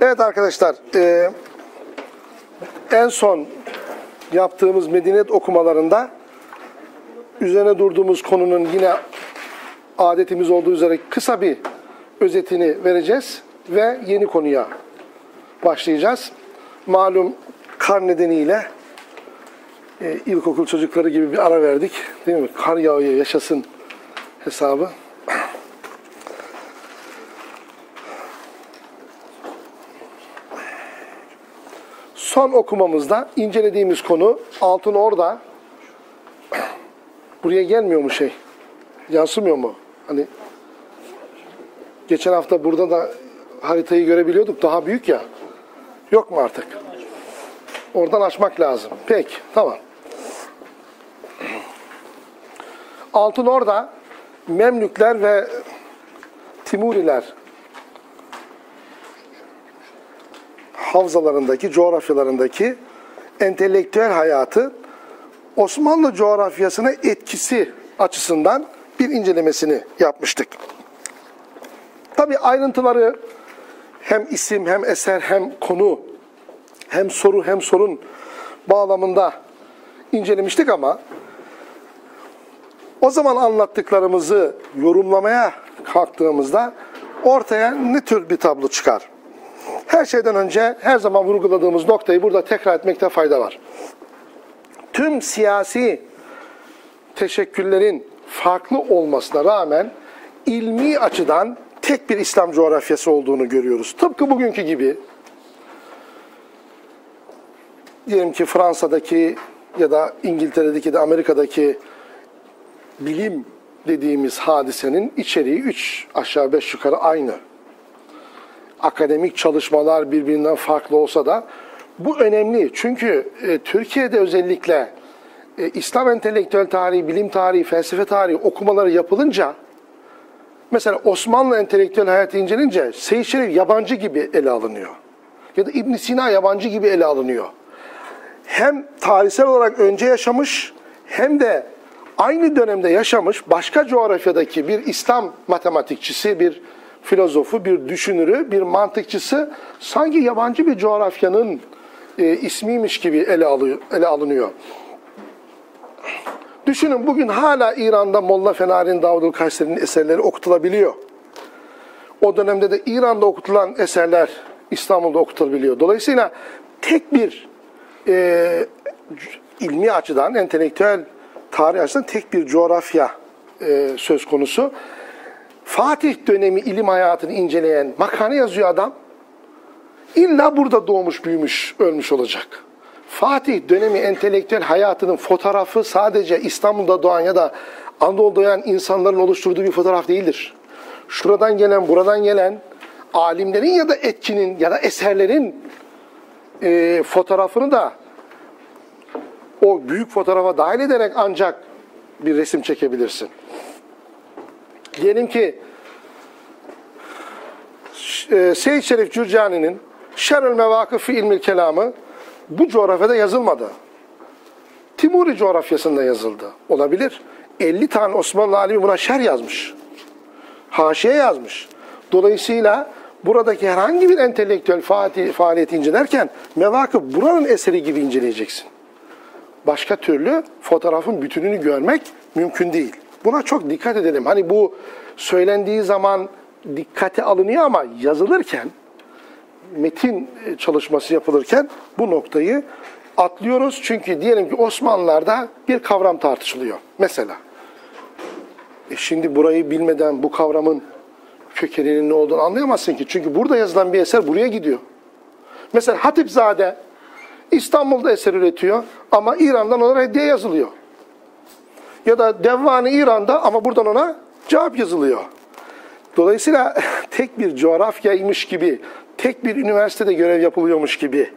Evet arkadaşlar, e, en son yaptığımız medeniyet okumalarında üzerine durduğumuz konunun yine adetimiz olduğu üzere kısa bir özetini vereceğiz ve yeni konuya başlayacağız. Malum kar nedeniyle e, ilkokul çocukları gibi bir ara verdik. Değil mi? Kar yağıyor, yaşasın hesabı. Son okumamızda incelediğimiz konu altın orada. Buraya gelmiyor mu şey? Yansımıyor mu? Hani geçen hafta burada da haritayı görebiliyorduk. Daha büyük ya. Yok mu artık? Oradan açmak lazım. Peki, tamam. Altın orada Memlükler ve Timuriler havzalarındaki, coğrafyalarındaki entelektüel hayatı Osmanlı coğrafyasına etkisi açısından bir incelemesini yapmıştık. Tabi ayrıntıları hem isim hem eser hem konu hem soru hem sorun bağlamında incelemiştik ama o zaman anlattıklarımızı yorumlamaya kalktığımızda ortaya ne tür bir tablo çıkar? Her şeyden önce her zaman vurguladığımız noktayı burada tekrar etmekte fayda var. Tüm siyasi teşekküllerin farklı olmasına rağmen ilmi açıdan tek bir İslam coğrafyası olduğunu görüyoruz. Tıpkı bugünkü gibi diyelim ki Fransa'daki ya da İngiltere'deki de Amerika'daki bilim dediğimiz hadisenin içeriği üç aşağı beş yukarı aynı. Akademik çalışmalar birbirinden farklı olsa da bu önemli. Çünkü e, Türkiye'de özellikle e, İslam entelektüel tarihi, bilim tarihi, felsefe tarihi okumaları yapılınca mesela Osmanlı entelektüel hayatı incelince Seyyid Şerif yabancı gibi ele alınıyor. Ya da İbn Sina yabancı gibi ele alınıyor. Hem tarihsel olarak önce yaşamış hem de aynı dönemde yaşamış başka coğrafyadaki bir İslam matematikçisi, bir filozofu, bir düşünürü, bir mantıkçısı sanki yabancı bir coğrafyanın e, ismiymiş gibi ele, alıyor, ele alınıyor. Düşünün bugün hala İran'da Molla Fenari'nin, Davudul Kayseri'nin eserleri okutulabiliyor. O dönemde de İran'da okutulan eserler İstanbul'da okutulabiliyor. Dolayısıyla tek bir e, ilmi açıdan, entelektüel tarih açısından tek bir coğrafya e, söz konusu. Fatih dönemi ilim hayatını inceleyen makale yazıyor adam. İlla burada doğmuş, büyümüş, ölmüş olacak. Fatih dönemi entelektüel hayatının fotoğrafı sadece İstanbul'da doğan ya da Anadolu'da doğan insanların oluşturduğu bir fotoğraf değildir. Şuradan gelen, buradan gelen alimlerin ya da etkinin ya da eserlerin e, fotoğrafını da o büyük fotoğrafa dahil ederek ancak bir resim çekebilirsin. Diyelim ki e, Seyyid Şerif Cürcani'nin Şerül Mevakıf fi ilmil kelamı bu coğrafyada yazılmadı. Timuri coğrafyasında yazıldı. Olabilir. 50 tane Osmanlı alimi buna şer yazmış. Haşiye yazmış. Dolayısıyla buradaki herhangi bir entelektüel faaliyeti incelerken mevakıf buranın eseri gibi inceleyeceksin. Başka türlü fotoğrafın bütününü görmek mümkün değil. Buna çok dikkat edelim. Hani bu söylendiği zaman dikkate alınıyor ama yazılırken, metin çalışması yapılırken bu noktayı atlıyoruz. Çünkü diyelim ki Osmanlılar'da bir kavram tartışılıyor. Mesela. E şimdi burayı bilmeden bu kavramın kökeninin ne olduğunu anlayamazsın ki. Çünkü burada yazılan bir eser buraya gidiyor. Mesela Hatipzade İstanbul'da eser üretiyor ama İran'dan ona reddiye yazılıyor. Ya da Devvani İran'da ama buradan ona cevap yazılıyor. Dolayısıyla tek bir coğrafyaymış gibi, tek bir üniversitede görev yapılıyormuş gibi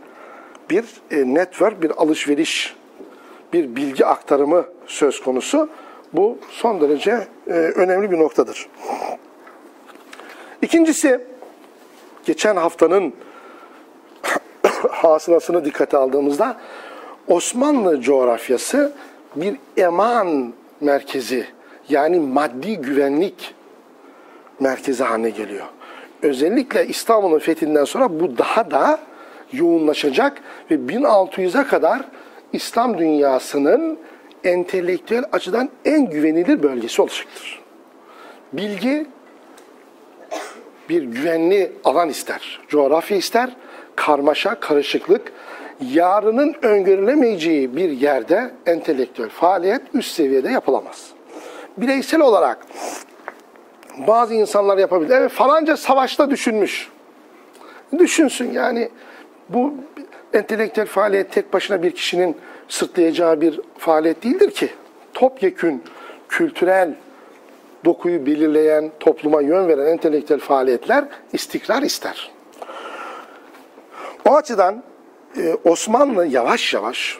bir e, network, bir alışveriş, bir bilgi aktarımı söz konusu. Bu son derece e, önemli bir noktadır. İkincisi, geçen haftanın hasılasını dikkate aldığımızda Osmanlı coğrafyası bir eman merkezi yani maddi güvenlik merkezi haline geliyor. özellikle İstanbul'un fethinden sonra bu daha da yoğunlaşacak ve 1600'e kadar İslam dünyasının entelektüel açıdan en güvenilir bölgesi olacaktır. Bilgi bir güvenli alan ister, coğrafya ister, karmaşa, karışıklık, yarının öngörülemeyeceği bir yerde entelektüel faaliyet üst seviyede yapılamaz. Bireysel olarak bazı insanlar yapabilir. Evet falanca savaşta düşünmüş. Düşünsün yani bu entelektüel faaliyet tek başına bir kişinin sırtlayacağı bir faaliyet değildir ki. Topyekün kültürel dokuyu belirleyen, topluma yön veren entelektüel faaliyetler istikrar ister. O açıdan e, Osmanlı yavaş yavaş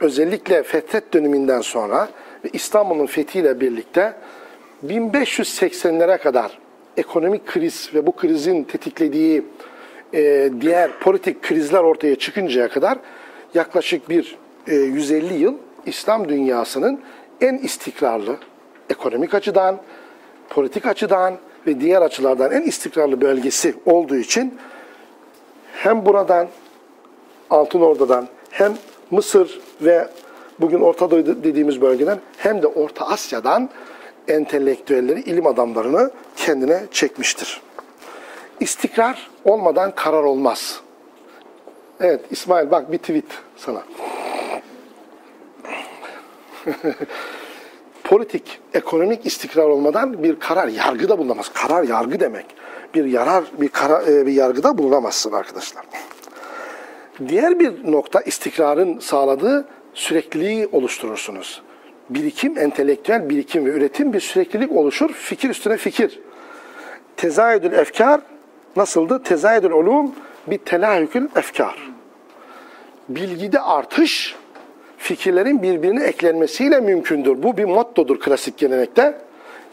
özellikle Fethet döneminden sonra ve İstanbul'un fethiyle birlikte 1580'lere kadar ekonomik kriz ve bu krizin tetiklediği e, diğer politik krizler ortaya çıkıncaya kadar yaklaşık bir e, 150 yıl İslam dünyasının en istikrarlı ekonomik açıdan, politik açıdan ve diğer açılardan en istikrarlı bölgesi olduğu için hem buradan Altın Ordu'dan hem Mısır ve bugün Orta Doğu dediğimiz bölgeden hem de Orta Asya'dan entelektüelleri, ilim adamlarını kendine çekmiştir. İstikrar olmadan karar olmaz. Evet İsmail bak bir tweet sana. Politik, ekonomik istikrar olmadan bir karar yargıda bulunamaz. Karar yargı demek. Bir yarar, bir, karar, e, bir yargıda bulunamazsın arkadaşlar. Diğer bir nokta istikrarın sağladığı sürekliliği oluşturursunuz. Birikim, entelektüel birikim ve üretim bir süreklilik oluşur. Fikir üstüne fikir. Tezayüdül efkar nasıldı? Tezayüdül ulum bir telahükül efkar. Bilgide artış fikirlerin birbirine eklenmesiyle mümkündür. Bu bir mottodur klasik gelenekte.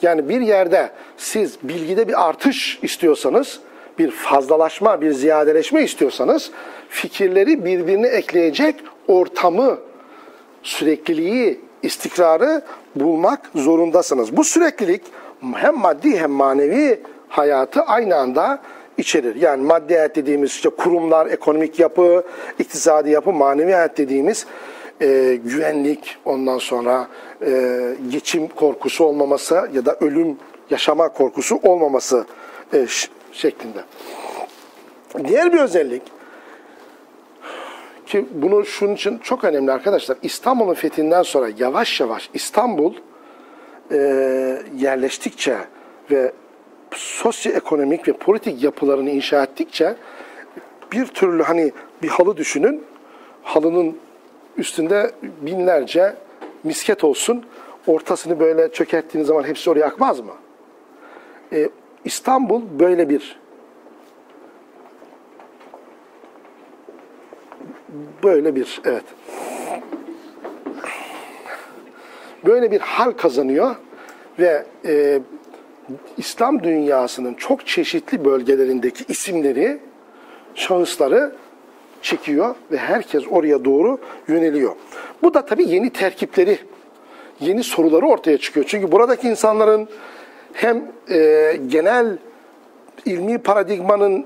Yani bir yerde siz bilgide bir artış istiyorsanız, bir fazlalaşma, bir ziyadeleşme istiyorsanız fikirleri birbirine ekleyecek ortamı, sürekliliği, istikrarı bulmak zorundasınız. Bu süreklilik hem maddi hem manevi hayatı aynı anda içerir. Yani maddi hayat dediğimiz işte kurumlar, ekonomik yapı, iktisadi yapı, manevi hayat dediğimiz e, güvenlik, ondan sonra e, geçim korkusu olmaması ya da ölüm, yaşama korkusu olmaması e, şeklinde. Diğer bir özellik ki bunu şunun için çok önemli arkadaşlar. İstanbul'un fethinden sonra yavaş yavaş İstanbul e, yerleştikçe ve sosyoekonomik ve politik yapılarını inşa ettikçe bir türlü hani bir halı düşünün. Halının üstünde binlerce misket olsun. Ortasını böyle çökerttiğiniz zaman hepsi oraya akmaz mı? Ee, İstanbul böyle bir böyle bir evet böyle bir hal kazanıyor ve e, İslam dünyasının çok çeşitli bölgelerindeki isimleri, şahısları çekiyor ve herkes oraya doğru yöneliyor. Bu da tabii yeni terkipleri, yeni soruları ortaya çıkıyor. Çünkü buradaki insanların hem e, genel ilmi paradigmanın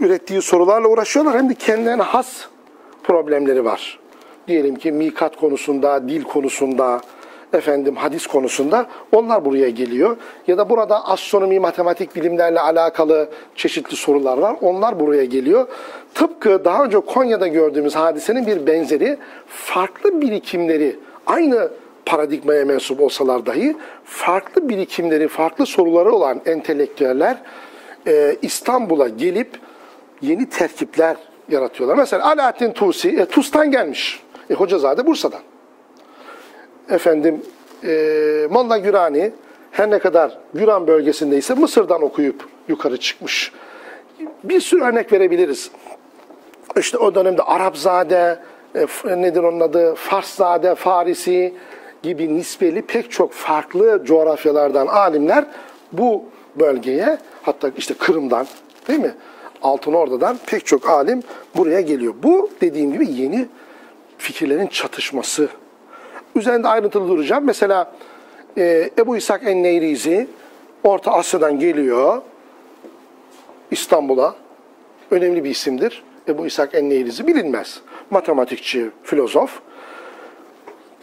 ürettiği sorularla uğraşıyorlar hem de kendilerine has problemleri var. Diyelim ki mikat konusunda, dil konusunda, efendim hadis konusunda onlar buraya geliyor. Ya da burada astronomi, matematik bilimlerle alakalı çeşitli sorular var. Onlar buraya geliyor. Tıpkı daha önce Konya'da gördüğümüz hadisenin bir benzeri farklı birikimleri aynı paradigmaya mensup olsalar dahi farklı birikimleri, farklı soruları olan entelektüeller e, İstanbul'a gelip yeni terkipler yaratıyorlar. Mesela Alaaddin Tusi, e, Tus'tan gelmiş. E, Hocazade Bursa'dan efendim e, Molla Gürani her ne kadar Güran bölgesindeyse Mısır'dan okuyup yukarı çıkmış. Bir sürü örnek verebiliriz. İşte o dönemde Arapzade, e, nedir onun adı, Farszade, Farisi gibi nispeli pek çok farklı coğrafyalardan alimler bu bölgeye hatta işte Kırım'dan değil mi? Altın Orda'dan pek çok alim buraya geliyor. Bu dediğim gibi yeni fikirlerin çatışması Üzerinde ayrıntılı duracağım. Mesela e, Ebu İshak en-Neyrizi Orta Asya'dan geliyor. İstanbul'a. Önemli bir isimdir. Ebu İshak Enneyrizi bilinmez. Matematikçi, filozof.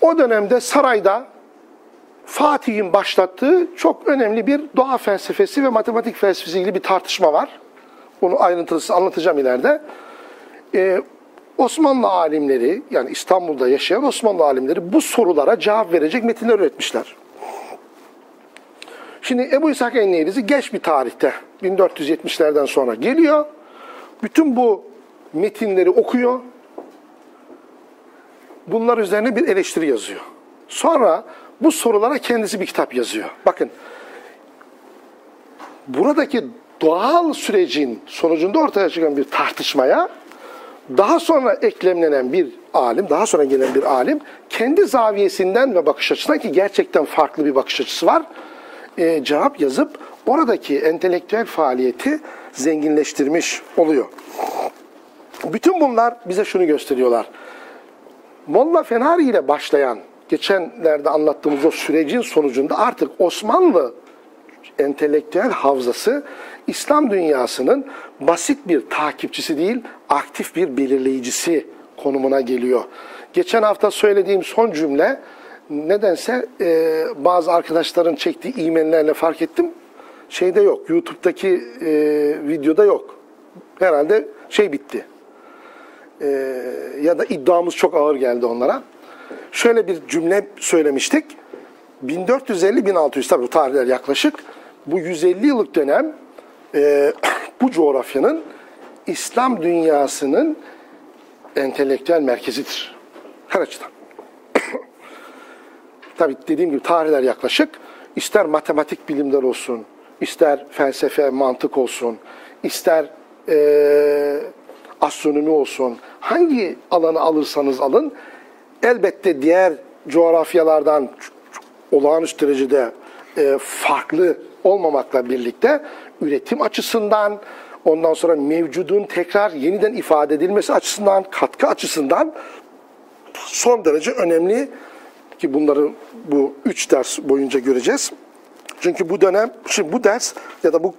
O dönemde sarayda Fatih'in başlattığı çok önemli bir doğa felsefesi ve matematik felsefesi ilgili bir tartışma var. Bunu ayrıntısı anlatacağım ileride. Ee, Osmanlı alimleri, yani İstanbul'da yaşayan Osmanlı alimleri bu sorulara cevap verecek metinler üretmişler. Şimdi Ebu İshak Enneyrizi geç bir tarihte, 1470'lerden sonra geliyor. Bütün bu metinleri okuyor. Bunlar üzerine bir eleştiri yazıyor. Sonra bu sorulara kendisi bir kitap yazıyor. Bakın, buradaki doğal sürecin sonucunda ortaya çıkan bir tartışmaya daha sonra eklemlenen bir alim, daha sonra gelen bir alim kendi zaviyesinden ve bakış açısından ki gerçekten farklı bir bakış açısı var. E, cevap yazıp oradaki entelektüel faaliyeti zenginleştirmiş oluyor. Bütün bunlar bize şunu gösteriyorlar. Molla Fenari ile başlayan, geçenlerde anlattığımız o sürecin sonucunda artık Osmanlı entelektüel havzası İslam dünyasının basit bir takipçisi değil, aktif bir belirleyicisi konumuna geliyor. Geçen hafta söylediğim son cümle nedense e, bazı arkadaşların çektiği e-maillerle fark ettim. Şeyde yok, YouTube'daki e, videoda yok. Herhalde şey bitti. E, ya da iddiamız çok ağır geldi onlara. Şöyle bir cümle söylemiştik. 1450-1600 tabii tarihler yaklaşık. Bu 150 yıllık dönem e, bu coğrafyanın İslam dünyasının entelektüel merkezidir. Her açıdan. Tabii dediğim gibi tarihler yaklaşık. İster matematik bilimler olsun, ister felsefe, mantık olsun, ister e, astronomi olsun, hangi alanı alırsanız alın, elbette diğer coğrafyalardan olağanüstü derecede e, farklı olmamakla birlikte üretim açısından, ondan sonra mevcudun tekrar yeniden ifade edilmesi açısından, katkı açısından son derece önemli ki bunları bu üç ders boyunca göreceğiz. Çünkü bu dönem, şimdi bu ders ya da bu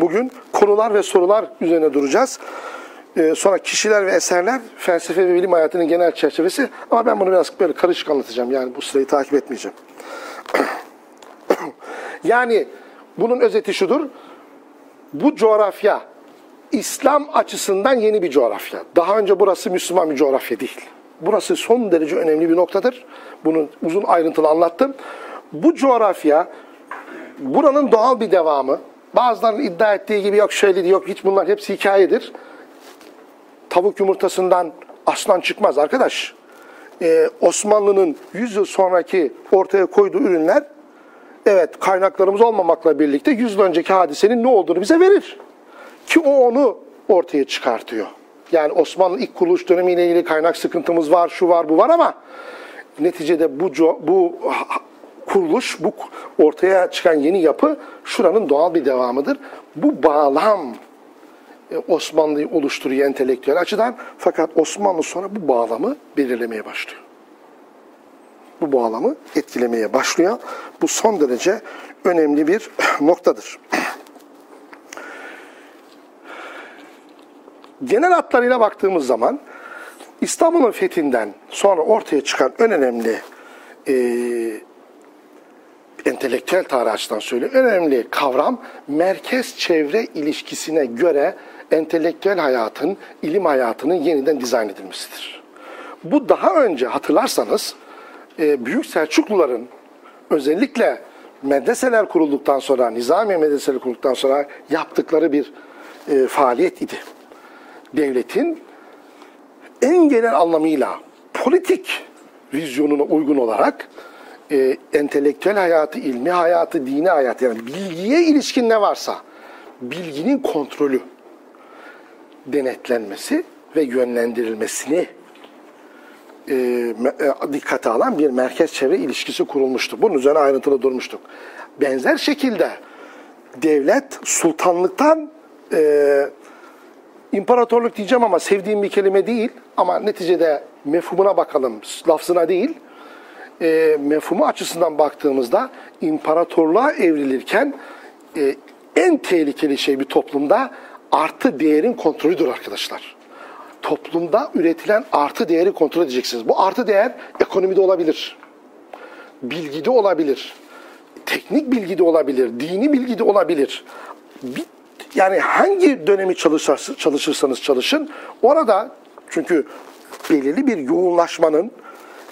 bugün konular ve sorular üzerine duracağız. Ee, sonra kişiler ve eserler, felsefe ve bilim hayatının genel çerçevesi. Ama ben bunu biraz böyle karışık anlatacağım. Yani bu sırayı takip etmeyeceğim. yani bunun özeti şudur. Bu coğrafya İslam açısından yeni bir coğrafya. Daha önce burası Müslüman bir coğrafya değil. Burası son derece önemli bir noktadır. Bunu uzun ayrıntılı anlattım. Bu coğrafya buranın doğal bir devamı. Bazılarının iddia ettiği gibi yok şöyle yok hiç bunlar hepsi hikayedir. Tavuk yumurtasından aslan çıkmaz arkadaş. Ee, Osmanlı'nın 100 yıl sonraki ortaya koyduğu ürünler evet kaynaklarımız olmamakla birlikte 100 yıl önceki hadisenin ne olduğunu bize verir. Ki o onu ortaya çıkartıyor. Yani Osmanlı ilk kuruluş dönemiyle ilgili kaynak sıkıntımız var, şu var, bu var ama neticede bu bu kuruluş, bu ortaya çıkan yeni yapı şuranın doğal bir devamıdır. Bu bağlam Osmanlı'yı oluşturuyor entelektüel açıdan. Fakat Osmanlı sonra bu bağlamı belirlemeye başlıyor. Bu bağlamı etkilemeye başlıyor. Bu son derece önemli bir noktadır. Genel hatlarıyla baktığımız zaman İstanbul'un fethinden sonra ortaya çıkan en önemli e, entelektüel tarih açıdan söylüyor. Önemli kavram merkez çevre ilişkisine göre entelektüel hayatın, ilim hayatının yeniden dizayn edilmesidir. Bu daha önce hatırlarsanız e, Büyük Selçukluların özellikle medreseler kurulduktan sonra, nizami medreseler kurulduktan sonra yaptıkları bir e, faaliyet idi. Devletin en genel anlamıyla politik vizyonuna uygun olarak e, entelektüel hayatı, ilmi hayatı, dini hayatı yani bilgiye ilişkin ne varsa bilginin kontrolü, denetlenmesi ve yönlendirilmesini e, e, dikkate alan bir merkez çevre ilişkisi kurulmuştu. Bunun üzerine ayrıntılı durmuştuk. Benzer şekilde devlet sultanlıktan e, imparatorluk diyeceğim ama sevdiğim bir kelime değil ama neticede mefhumuna bakalım, lafzına değil. E, mefhumu açısından baktığımızda imparatorluğa evrilirken e, en tehlikeli şey bir toplumda artı değerin kontrolüdür arkadaşlar. Toplumda üretilen artı değeri kontrol edeceksiniz. Bu artı değer ekonomide olabilir. Bilgide olabilir. Teknik bilgide olabilir. Dini bilgide olabilir. Yani hangi dönemi çalışırsanız, çalışırsanız çalışın orada çünkü belirli bir yoğunlaşmanın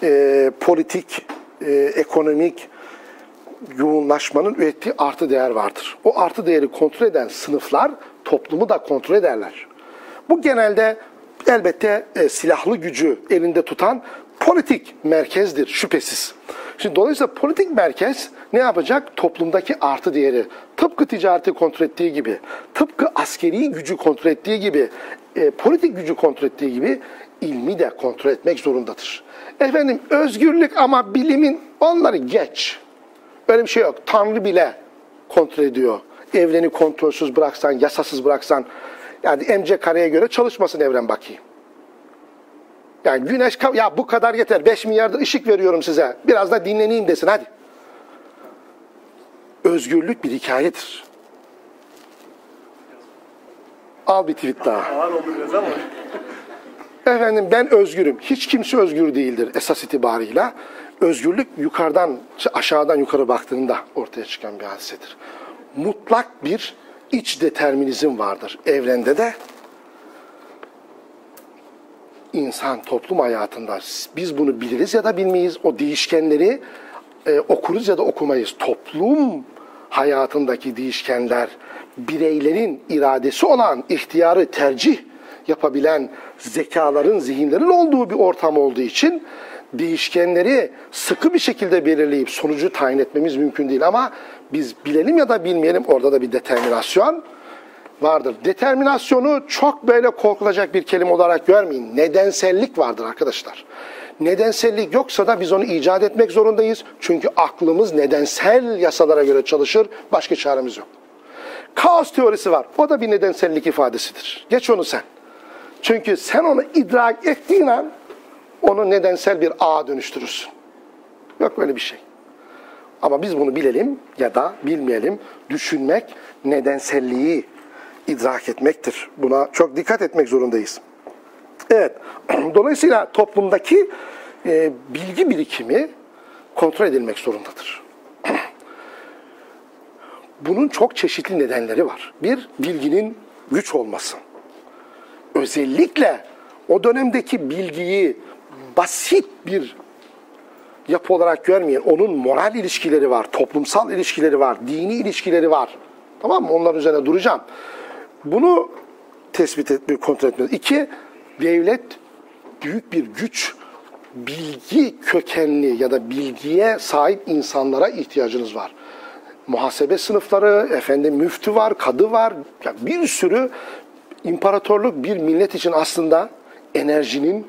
e, politik, e, ekonomik, yoğunlaşmanın ürettiği artı değer vardır. O artı değeri kontrol eden sınıflar toplumu da kontrol ederler. Bu genelde elbette e, silahlı gücü elinde tutan politik merkezdir şüphesiz. Şimdi dolayısıyla politik merkez ne yapacak? Toplumdaki artı değeri tıpkı ticareti kontrol ettiği gibi, tıpkı askeri gücü kontrol ettiği gibi, e, politik gücü kontrol ettiği gibi ilmi de kontrol etmek zorundadır. Efendim özgürlük ama bilimin onları geç. Öyle bir şey yok. Tanrı bile kontrol ediyor. Evreni kontrolsüz bıraksan, yasasız bıraksan, yani MC kareye göre çalışmasın evren bakayım. Yani güneş, ya bu kadar yeter, 5 milyarda ışık veriyorum size, biraz da dinleneyim desin hadi. Özgürlük bir hikayedir. Al bir tweet daha. Ağır oldu biraz ama. Efendim ben özgürüm. Hiç kimse özgür değildir esas itibarıyla. Özgürlük yukarıdan, aşağıdan yukarı baktığında ortaya çıkan bir hadisedir. Mutlak bir iç determinizm vardır evrende de. insan toplum hayatında biz bunu biliriz ya da bilmeyiz. O değişkenleri e, okuruz ya da okumayız. Toplum hayatındaki değişkenler bireylerin iradesi olan ihtiyarı tercih yapabilen zekaların, zihinlerin olduğu bir ortam olduğu için değişkenleri sıkı bir şekilde belirleyip sonucu tayin etmemiz mümkün değil. Ama biz bilelim ya da bilmeyelim orada da bir determinasyon vardır. Determinasyonu çok böyle korkulacak bir kelime olarak görmeyin. Nedensellik vardır arkadaşlar. Nedensellik yoksa da biz onu icat etmek zorundayız. Çünkü aklımız nedensel yasalara göre çalışır. Başka çaremiz yok. Kaos teorisi var. O da bir nedensellik ifadesidir. Geç onu sen. Çünkü sen onu idrak ettiğin an onu nedensel bir ağa dönüştürürsün. Yok böyle bir şey. Ama biz bunu bilelim ya da bilmeyelim. Düşünmek nedenselliği idrak etmektir. Buna çok dikkat etmek zorundayız. Evet, dolayısıyla toplumdaki e, bilgi birikimi kontrol edilmek zorundadır. Bunun çok çeşitli nedenleri var. Bir, bilginin güç olması. Özellikle o dönemdeki bilgiyi basit bir yapı olarak görmeyin. Onun moral ilişkileri var, toplumsal ilişkileri var, dini ilişkileri var. Tamam mı? Onlar üzerine duracağım. Bunu tespit etmeyi, kontrol etmeliyiz. İki, devlet büyük bir güç, bilgi kökenli ya da bilgiye sahip insanlara ihtiyacınız var. Muhasebe sınıfları, efendim müftü var, kadı var. Yani bir sürü imparatorluk bir millet için aslında enerjinin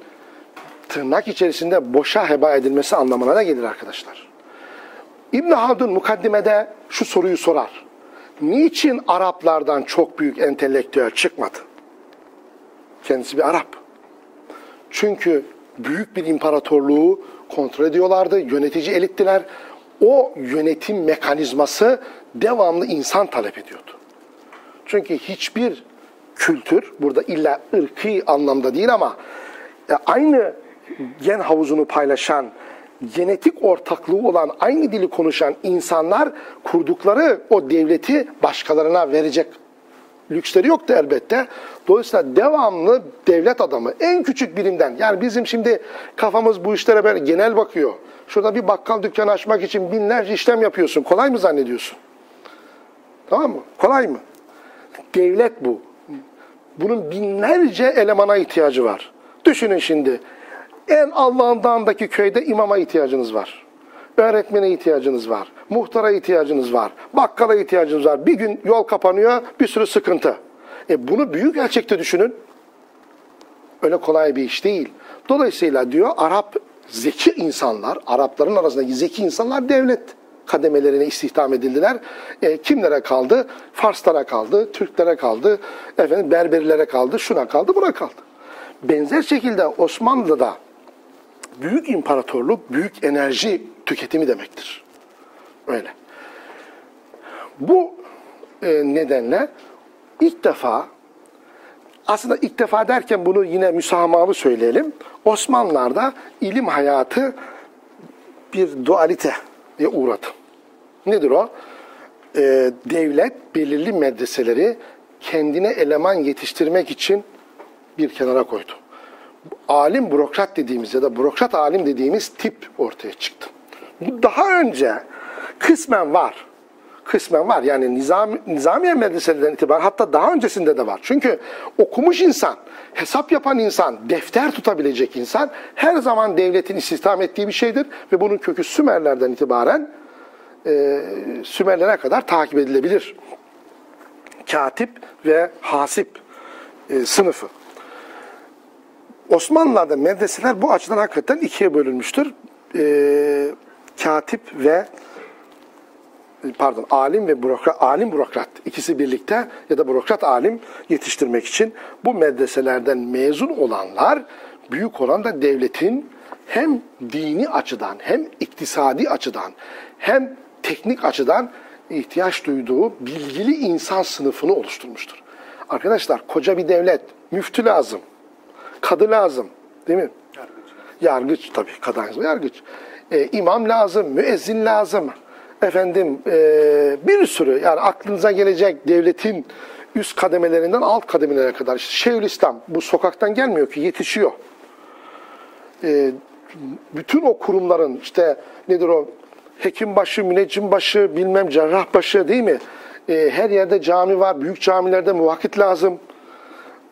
tırnak içerisinde boşa heba edilmesi anlamına da gelir arkadaşlar. İbn Haldun mukaddimede şu soruyu sorar. Niçin Araplardan çok büyük entelektüel çıkmadı? Kendisi bir Arap. Çünkü büyük bir imparatorluğu kontrol ediyorlardı, yönetici elittiler. O yönetim mekanizması devamlı insan talep ediyordu. Çünkü hiçbir kültür, burada illa ırkı anlamda değil ama e, aynı gen havuzunu paylaşan, genetik ortaklığı olan, aynı dili konuşan insanlar kurdukları o devleti başkalarına verecek lüksleri yoktu elbette. Dolayısıyla devamlı devlet adamı en küçük birimden yani bizim şimdi kafamız bu işlere böyle genel bakıyor. Şurada bir bakkal dükkanı açmak için binlerce işlem yapıyorsun. Kolay mı zannediyorsun? Tamam mı? Kolay mı? Devlet bu. Bunun binlerce elemana ihtiyacı var. Düşünün şimdi en Allah'ın dağındaki köyde imama ihtiyacınız var. Öğretmene ihtiyacınız var. Muhtara ihtiyacınız var. Bakkala ihtiyacınız var. Bir gün yol kapanıyor, bir sürü sıkıntı. E bunu büyük ölçekte düşünün. Öyle kolay bir iş değil. Dolayısıyla diyor Arap zeki insanlar, Arapların arasındaki zeki insanlar devlet kademelerine istihdam edildiler. E, kimlere kaldı? Farslara kaldı, Türklere kaldı, efendim Berberilere kaldı, şuna kaldı, buna kaldı. Benzer şekilde Osmanlı'da büyük imparatorluk, büyük enerji tüketimi demektir. Öyle. Bu e, nedenle ilk defa aslında ilk defa derken bunu yine müsamahalı söyleyelim. Osmanlılar'da ilim hayatı bir dualiteye uğradı. Nedir o? Ee, devlet belirli medreseleri kendine eleman yetiştirmek için bir kenara koydu. Alim bürokrat dediğimiz ya da bürokrat alim dediğimiz tip ortaya çıktı. Bu daha önce kısmen var. Kısmen var. Yani nizam, nizamiye medreselerinden itibaren hatta daha öncesinde de var. Çünkü okumuş insan, hesap yapan insan, defter tutabilecek insan her zaman devletin istihdam ettiği bir şeydir. Ve bunun kökü Sümerlerden itibaren e, Sümerlere kadar takip edilebilir. Katip ve hasip e, sınıfı. Osmanlılar'da medreseler bu açıdan hakikaten ikiye bölünmüştür. E, katip ve pardon alim ve bürokrat, alim bürokrat ikisi birlikte ya da bürokrat alim yetiştirmek için bu medreselerden mezun olanlar büyük oranda devletin hem dini açıdan hem iktisadi açıdan hem teknik açıdan ihtiyaç duyduğu bilgili insan sınıfını oluşturmuştur. Arkadaşlar koca bir devlet, müftü lazım, kadı lazım değil mi? Yargıç. Yargıç tabii, kadı yargıç. Ee, imam lazım, müezzin lazım, efendim e, bir sürü yani aklınıza gelecek devletin üst kademelerinden alt kademelere kadar işte Şeyhülislam bu sokaktan gelmiyor ki yetişiyor. E, bütün o kurumların işte nedir o hekimbaşı, müneccimbaşı, bilmem cerrahbaşı değil mi? E, her yerde cami var, büyük camilerde muvakit lazım.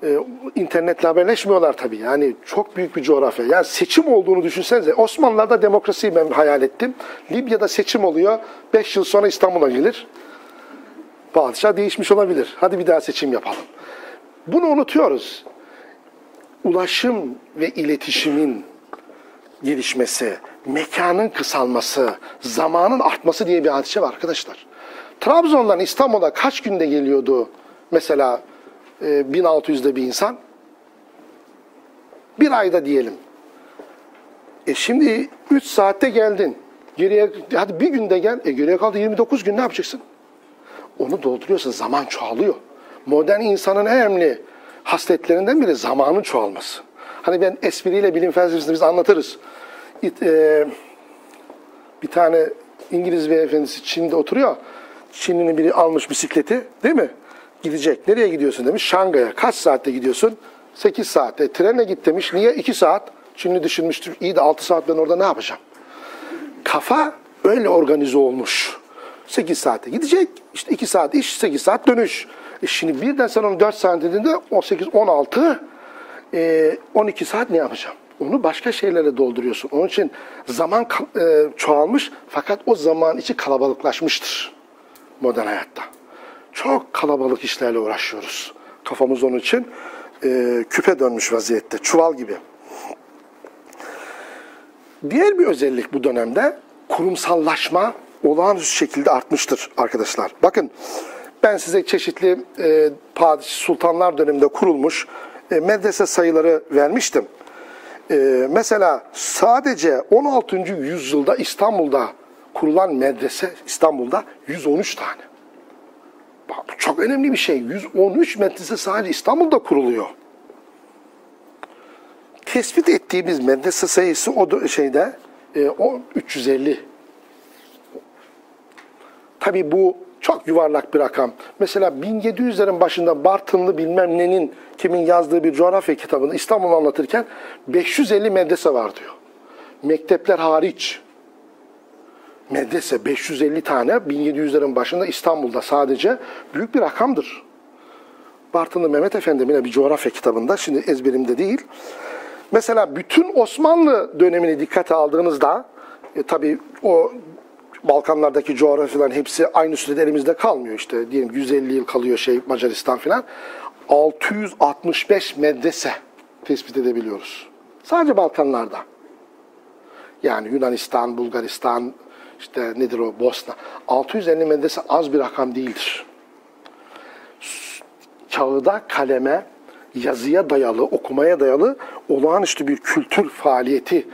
E, internetle haberleşmiyorlar tabii. Yani çok büyük bir coğrafya. Yani seçim olduğunu düşünsenize. Osmanlılar'da demokrasiyi ben hayal ettim. Libya'da seçim oluyor. Beş yıl sonra İstanbul'a gelir. Padişah değişmiş olabilir. Hadi bir daha seçim yapalım. Bunu unutuyoruz. Ulaşım ve iletişimin gelişmesi, mekanın kısalması, zamanın artması diye bir hadise var arkadaşlar. Trabzon'dan İstanbul'a kaç günde geliyordu mesela 1600'de e, bir insan. Bir ayda diyelim. E şimdi 3 saatte geldin. Geriye hadi bir günde gel. E geriye kaldı 29 gün ne yapacaksın? Onu dolduruyorsun. Zaman çoğalıyor. Modern insanın en önemli hasletlerinden biri zamanın çoğalması. Hani ben espriyle bilim felsefesini biz anlatırız. İt, e, bir tane İngiliz beyefendisi Çin'de oturuyor. Çinli'nin biri almış bisikleti değil mi? Gidecek. Nereye gidiyorsun demiş. Şangay'a. Kaç saatte gidiyorsun? 8 saatte. Trenle git demiş. Niye? 2 saat. Çinli düşünmüştür. İyi de 6 saat ben orada ne yapacağım? Kafa öyle organize olmuş. 8 saatte gidecek. İşte 2 saat iş, 8 saat dönüş. E şimdi birden sen onu 4 saat dediğinde 18, 16, e, 12 saat ne yapacağım? Onu başka şeylerle dolduruyorsun. Onun için zaman e, çoğalmış fakat o zaman içi kalabalıklaşmıştır modern hayatta çok kalabalık işlerle uğraşıyoruz. Kafamız onun için e, küpe dönmüş vaziyette, çuval gibi. Diğer bir özellik bu dönemde kurumsallaşma olağanüstü şekilde artmıştır arkadaşlar. Bakın ben size çeşitli e, sultanlar döneminde kurulmuş e, medrese sayıları vermiştim. E, mesela sadece 16. yüzyılda İstanbul'da kurulan medrese İstanbul'da 113 tane. Çok önemli bir şey. 113 medrese sadece İstanbul'da kuruluyor. Tespit ettiğimiz medrese sayısı o şeyde e, o 350. Tabi bu çok yuvarlak bir rakam. Mesela 1700'lerin başında Bartınlı bilmem nenin kimin yazdığı bir coğrafya kitabında İstanbul'u anlatırken 550 medrese var diyor. Mektepler hariç medrese 550 tane 1700'lerin başında İstanbul'da sadece büyük bir rakamdır. Bartınlı Mehmet Efendi yine bir coğrafya kitabında, şimdi ezberimde değil. Mesela bütün Osmanlı dönemini dikkate aldığınızda, e, tabii o Balkanlardaki coğrafyaların hepsi aynı sürede elimizde kalmıyor işte. Diyelim 150 yıl kalıyor şey Macaristan filan. 665 medrese tespit edebiliyoruz. Sadece Balkanlarda. Yani Yunanistan, Bulgaristan, işte nedir o Bosna. 650 medrese az bir rakam değildir. Kağıda, kaleme, yazıya dayalı, okumaya dayalı olağanüstü bir kültür faaliyeti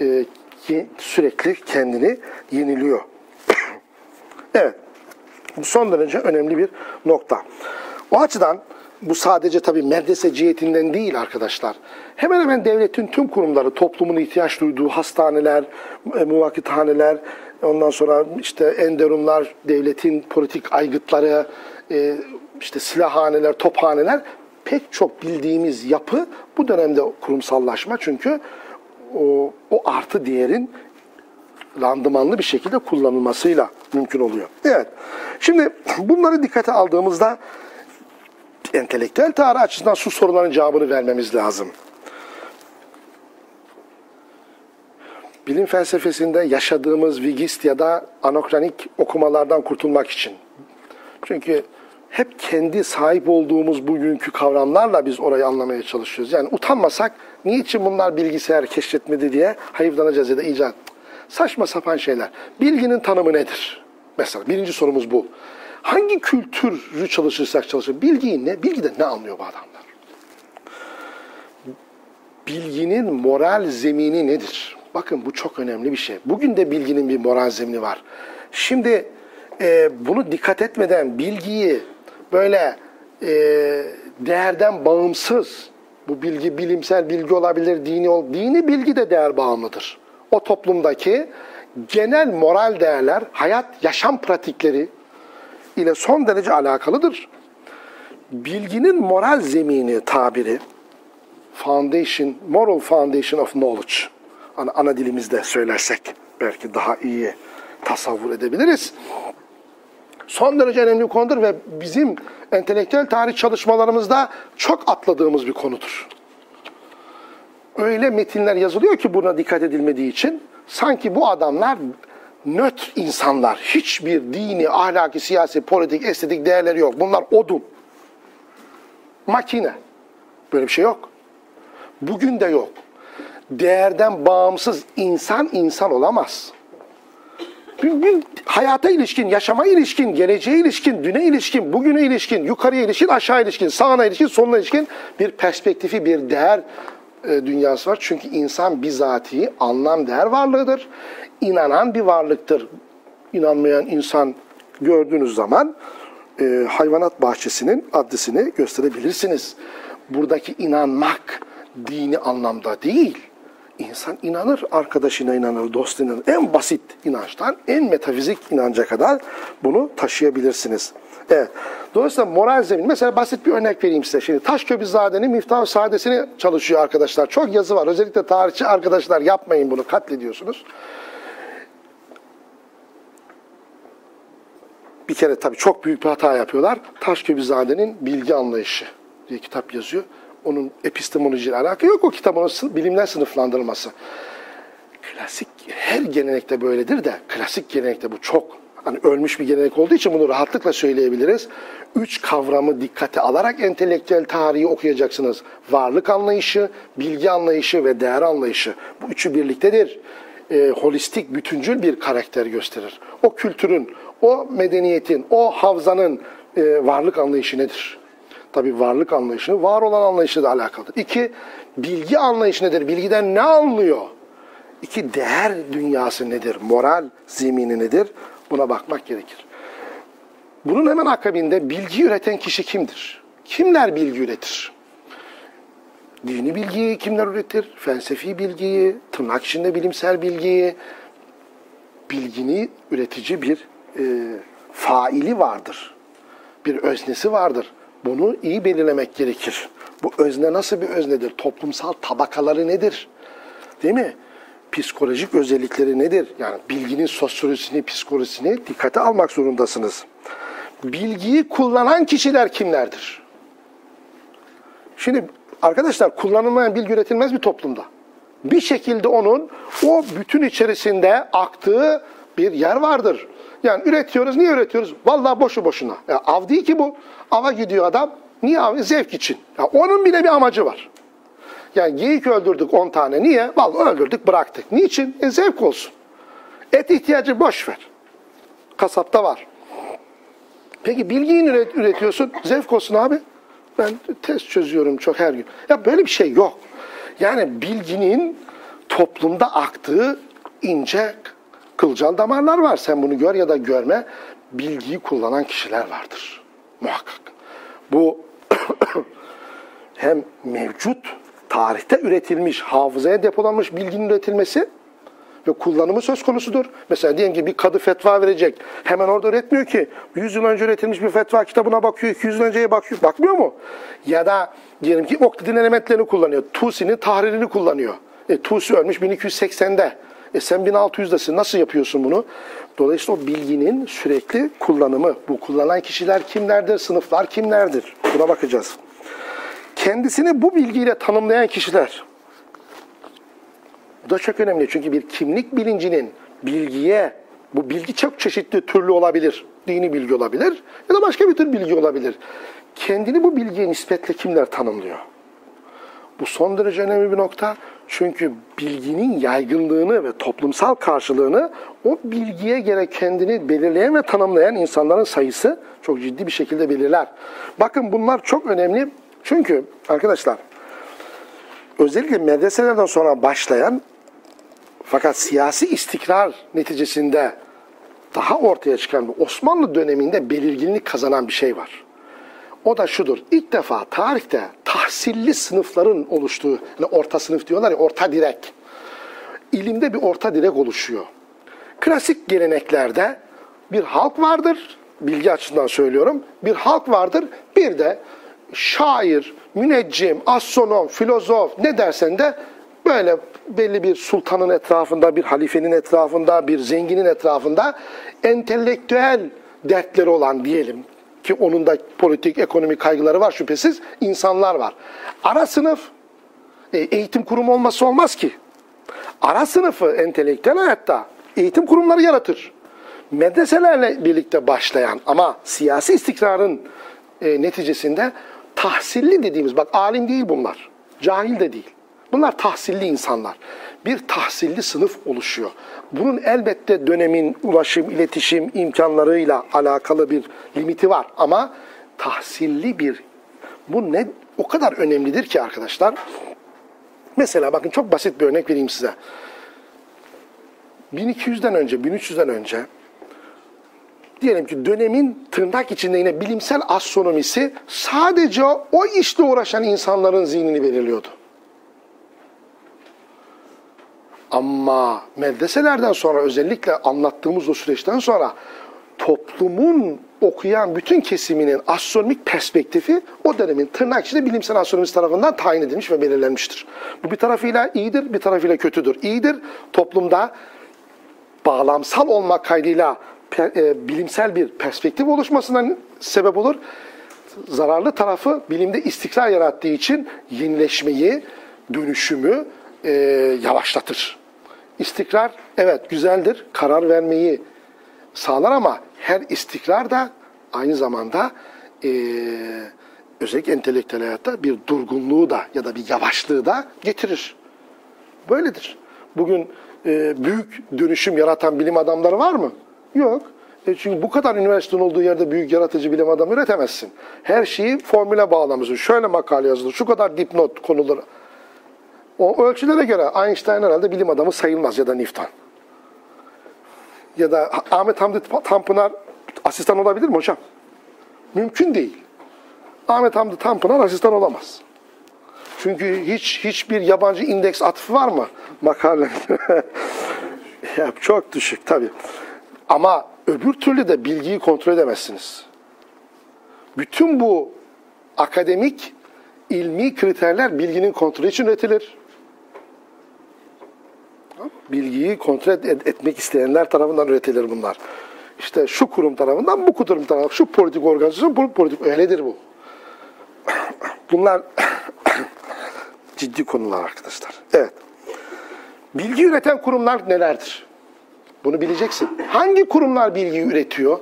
e, sürekli kendini yeniliyor. evet, bu son derece önemli bir nokta. O açıdan bu sadece tabii medrese cihetinden değil arkadaşlar. Hemen hemen devletin tüm kurumları, toplumun ihtiyaç duyduğu hastaneler, e, muvakithaneler, ondan sonra işte enderunlar, devletin politik aygıtları, e, işte silahhaneler, tophaneler pek çok bildiğimiz yapı bu dönemde kurumsallaşma çünkü o, o artı değerin randımanlı bir şekilde kullanılmasıyla mümkün oluyor. Evet. Şimdi bunları dikkate aldığımızda entelektüel tarih açısından şu soruların cevabını vermemiz lazım. Bilim felsefesinde yaşadığımız vigist ya da anokronik okumalardan kurtulmak için. Çünkü hep kendi sahip olduğumuz bugünkü kavramlarla biz orayı anlamaya çalışıyoruz. Yani utanmasak niçin bunlar bilgisayar keşfetmedi diye hayıflanacağız ya da icat. Saçma sapan şeyler. Bilginin tanımı nedir? Mesela birinci sorumuz bu. Hangi kültürü çalışırsak çalışır, bilgiyi ne, bilgide ne anlıyor bu adamlar? Bilginin moral zemini nedir? Bakın bu çok önemli bir şey. Bugün de bilginin bir moral zemini var. Şimdi e, bunu dikkat etmeden bilgiyi böyle e, değerden bağımsız, bu bilgi bilimsel bilgi olabilir, dini ol, dini bilgi de değer bağımlıdır. O toplumdaki genel moral değerler, hayat, yaşam pratikleri ile son derece alakalıdır. Bilginin moral zemini tabiri, foundation, moral foundation of knowledge, ana, ana dilimizde söylersek belki daha iyi tasavvur edebiliriz. Son derece önemli bir konudur ve bizim entelektüel tarih çalışmalarımızda çok atladığımız bir konudur. Öyle metinler yazılıyor ki buna dikkat edilmediği için sanki bu adamlar nötr insanlar. Hiçbir dini, ahlaki, siyasi, politik, estetik değerleri yok. Bunlar odun. Makine. Böyle bir şey yok. Bugün de yok. Değerden bağımsız insan insan olamaz. Bir, bir hayata ilişkin, yaşama ilişkin, geleceğe ilişkin, düne ilişkin, bugüne ilişkin, yukarıya ilişkin, aşağı ilişkin, sağına ilişkin, sonuna ilişkin bir perspektifi, bir değer e, dünyası var. Çünkü insan bizatihi anlam değer varlığıdır. İnanan bir varlıktır. İnanmayan insan gördüğünüz zaman e, hayvanat bahçesinin adresini gösterebilirsiniz. Buradaki inanmak dini anlamda değil. İnsan inanır, arkadaşına inanır, dostuna inanır. En basit inançtan en metafizik inanca kadar bunu taşıyabilirsiniz. Evet. Dolayısıyla moral zemin. Mesela basit bir örnek vereyim size. Şimdi Taşköbizade'nin Miftah Sadesini çalışıyor arkadaşlar. Çok yazı var. Özellikle tarihçi arkadaşlar yapmayın bunu. Katlediyorsunuz. Bir kere tabii çok büyük bir hata yapıyorlar. Taşköbizade'nin bilgi anlayışı diye kitap yazıyor. Onun epistemolojiyle alaka yok. O kitabın bilimler sınıflandırılması. Klasik her gelenekte böyledir de klasik gelenekte bu çok hani ölmüş bir gelenek olduğu için bunu rahatlıkla söyleyebiliriz. Üç kavramı dikkate alarak entelektüel tarihi okuyacaksınız. Varlık anlayışı, bilgi anlayışı ve değer anlayışı. Bu üçü birliktedir. E, holistik, bütüncül bir karakter gösterir. O kültürün, o medeniyetin, o havzanın e, varlık anlayışı nedir? Tabi varlık anlayışı, var olan anlayışı da alakalıdır. İki, bilgi anlayışı nedir? Bilgiden ne anlıyor? İki, değer dünyası nedir? Moral zemini nedir? Buna bakmak gerekir. Bunun hemen akabinde bilgi üreten kişi kimdir? Kimler bilgi üretir? Dini bilgiyi kimler üretir? Felsefi bilgiyi, tırnak içinde bilimsel bilgiyi, bilgini üretici bir e, faili vardır. Bir öznesi vardır. Bunu iyi belirlemek gerekir. Bu özne nasıl bir öznedir? Toplumsal tabakaları nedir? Değil mi? Psikolojik özellikleri nedir? Yani bilginin sosyolojisini, psikolojisini dikkate almak zorundasınız. Bilgiyi kullanan kişiler kimlerdir? Şimdi arkadaşlar kullanılmayan bilgi üretilmez bir toplumda. Bir şekilde onun o bütün içerisinde aktığı bir yer vardır. Yani üretiyoruz. Niye üretiyoruz? Vallahi boşu boşuna. Ya av değil ki bu. Ava gidiyor adam. Niye av? Zevk için. Ya onun bile bir amacı var. Yani geyik öldürdük 10 tane. Niye? Vallahi öldürdük bıraktık. Niçin? E zevk olsun. Et ihtiyacı boş ver. Kasapta var. Peki bilgiyi üretiyorsun. Zevk olsun abi. Ben test çözüyorum çok her gün. Ya böyle bir şey yok. Yani bilginin toplumda aktığı ince kılcal damarlar var. Sen bunu gör ya da görme. Bilgiyi kullanan kişiler vardır. Muhakkak. Bu hem mevcut tarihte üretilmiş, hafızaya depolanmış bilginin üretilmesi ve kullanımı söz konusudur. Mesela diyelim ki bir kadı fetva verecek. Hemen orada üretmiyor ki. 100 yıl önce üretilmiş bir fetva kitabına bakıyor, 200 yıl önceye bakıyor. Bakmıyor mu? Ya da diyelim ki Oktid'in elementlerini kullanıyor. Tusi'nin tahririni kullanıyor. E, Tusi ölmüş 1280'de. E sen 1600'desin. Nasıl yapıyorsun bunu? Dolayısıyla o bilginin sürekli kullanımı. Bu kullanan kişiler kimlerdir? Sınıflar kimlerdir? Buna bakacağız. Kendisini bu bilgiyle tanımlayan kişiler. Bu da çok önemli. Çünkü bir kimlik bilincinin bilgiye, bu bilgi çok çeşitli türlü olabilir. Dini bilgi olabilir ya da başka bir tür bilgi olabilir. Kendini bu bilgiye nispetle kimler tanımlıyor? Bu son derece önemli bir nokta. Çünkü bilginin yaygınlığını ve toplumsal karşılığını o bilgiye göre kendini belirleyen ve tanımlayan insanların sayısı çok ciddi bir şekilde belirler. Bakın bunlar çok önemli. Çünkü arkadaşlar özellikle medreselerden sonra başlayan fakat siyasi istikrar neticesinde daha ortaya çıkan Osmanlı döneminde belirginlik kazanan bir şey var. O da şudur. İlk defa tarihte tahsilli sınıfların oluştuğu, yani orta sınıf diyorlar ya, orta direk. İlimde bir orta direk oluşuyor. Klasik geleneklerde bir halk vardır, bilgi açısından söylüyorum. Bir halk vardır, bir de şair, müneccim, astronom, filozof ne dersen de böyle belli bir sultanın etrafında, bir halifenin etrafında, bir zenginin etrafında entelektüel dertleri olan diyelim ki onun da politik, ekonomik kaygıları var şüphesiz, insanlar var. Ara sınıf, e, eğitim kurumu olması olmaz ki. Ara sınıfı entelektüel hayatta eğitim kurumları yaratır. Medreselerle birlikte başlayan ama siyasi istikrarın e, neticesinde tahsilli dediğimiz, bak alim değil bunlar, cahil de değil. Bunlar tahsilli insanlar. Bir tahsilli sınıf oluşuyor. Bunun elbette dönemin ulaşım, iletişim imkanlarıyla alakalı bir limiti var. Ama tahsilli bir, bu ne o kadar önemlidir ki arkadaşlar. Mesela bakın çok basit bir örnek vereyim size. 1200'den önce, 1300'den önce diyelim ki dönemin tırnak içinde yine bilimsel astronomisi sadece o işle uğraşan insanların zihnini belirliyordu. Ama medreselerden sonra özellikle anlattığımız o süreçten sonra toplumun okuyan bütün kesiminin astronomik perspektifi o dönemin tırnak içinde bilimsel astronomist tarafından tayin edilmiş ve belirlenmiştir. Bu bir tarafıyla iyidir, bir tarafıyla kötüdür. İyidir, toplumda bağlamsal olmak kaydıyla e, bilimsel bir perspektif oluşmasından sebep olur. Zararlı tarafı bilimde istikrar yarattığı için yenileşmeyi, dönüşümü e, yavaşlatır. İstikrar evet güzeldir, karar vermeyi sağlar ama her istikrar da aynı zamanda e, özellikle entelektüel hayatta bir durgunluğu da ya da bir yavaşlığı da getirir. Böyledir. Bugün e, büyük dönüşüm yaratan bilim adamları var mı? Yok. E çünkü bu kadar üniversitenin olduğu yerde büyük yaratıcı bilim adamı üretemezsin. Her şeyi formüle bağlamışsın. Şöyle makale yazılır, şu kadar dipnot konulur. O ölçülere göre Einstein herhalde bilim adamı sayılmaz ya da Newton. Ya da Ahmet Hamdi Tanpınar asistan olabilir mi hocam? Mümkün değil. Ahmet Hamdi Tanpınar asistan olamaz. Çünkü hiç hiçbir yabancı indeks atıfı var mı makale? ya çok düşük tabii. Ama öbür türlü de bilgiyi kontrol edemezsiniz. Bütün bu akademik ilmi kriterler bilginin kontrolü için üretilir bilgiyi kontrol etmek isteyenler tarafından üretilir bunlar. İşte şu kurum tarafından, bu kurum tarafından, şu politik organizasyon, bu politik, öyledir bu. Bunlar ciddi konular arkadaşlar. Evet. Bilgi üreten kurumlar nelerdir? Bunu bileceksin. Hangi kurumlar bilgiyi üretiyor?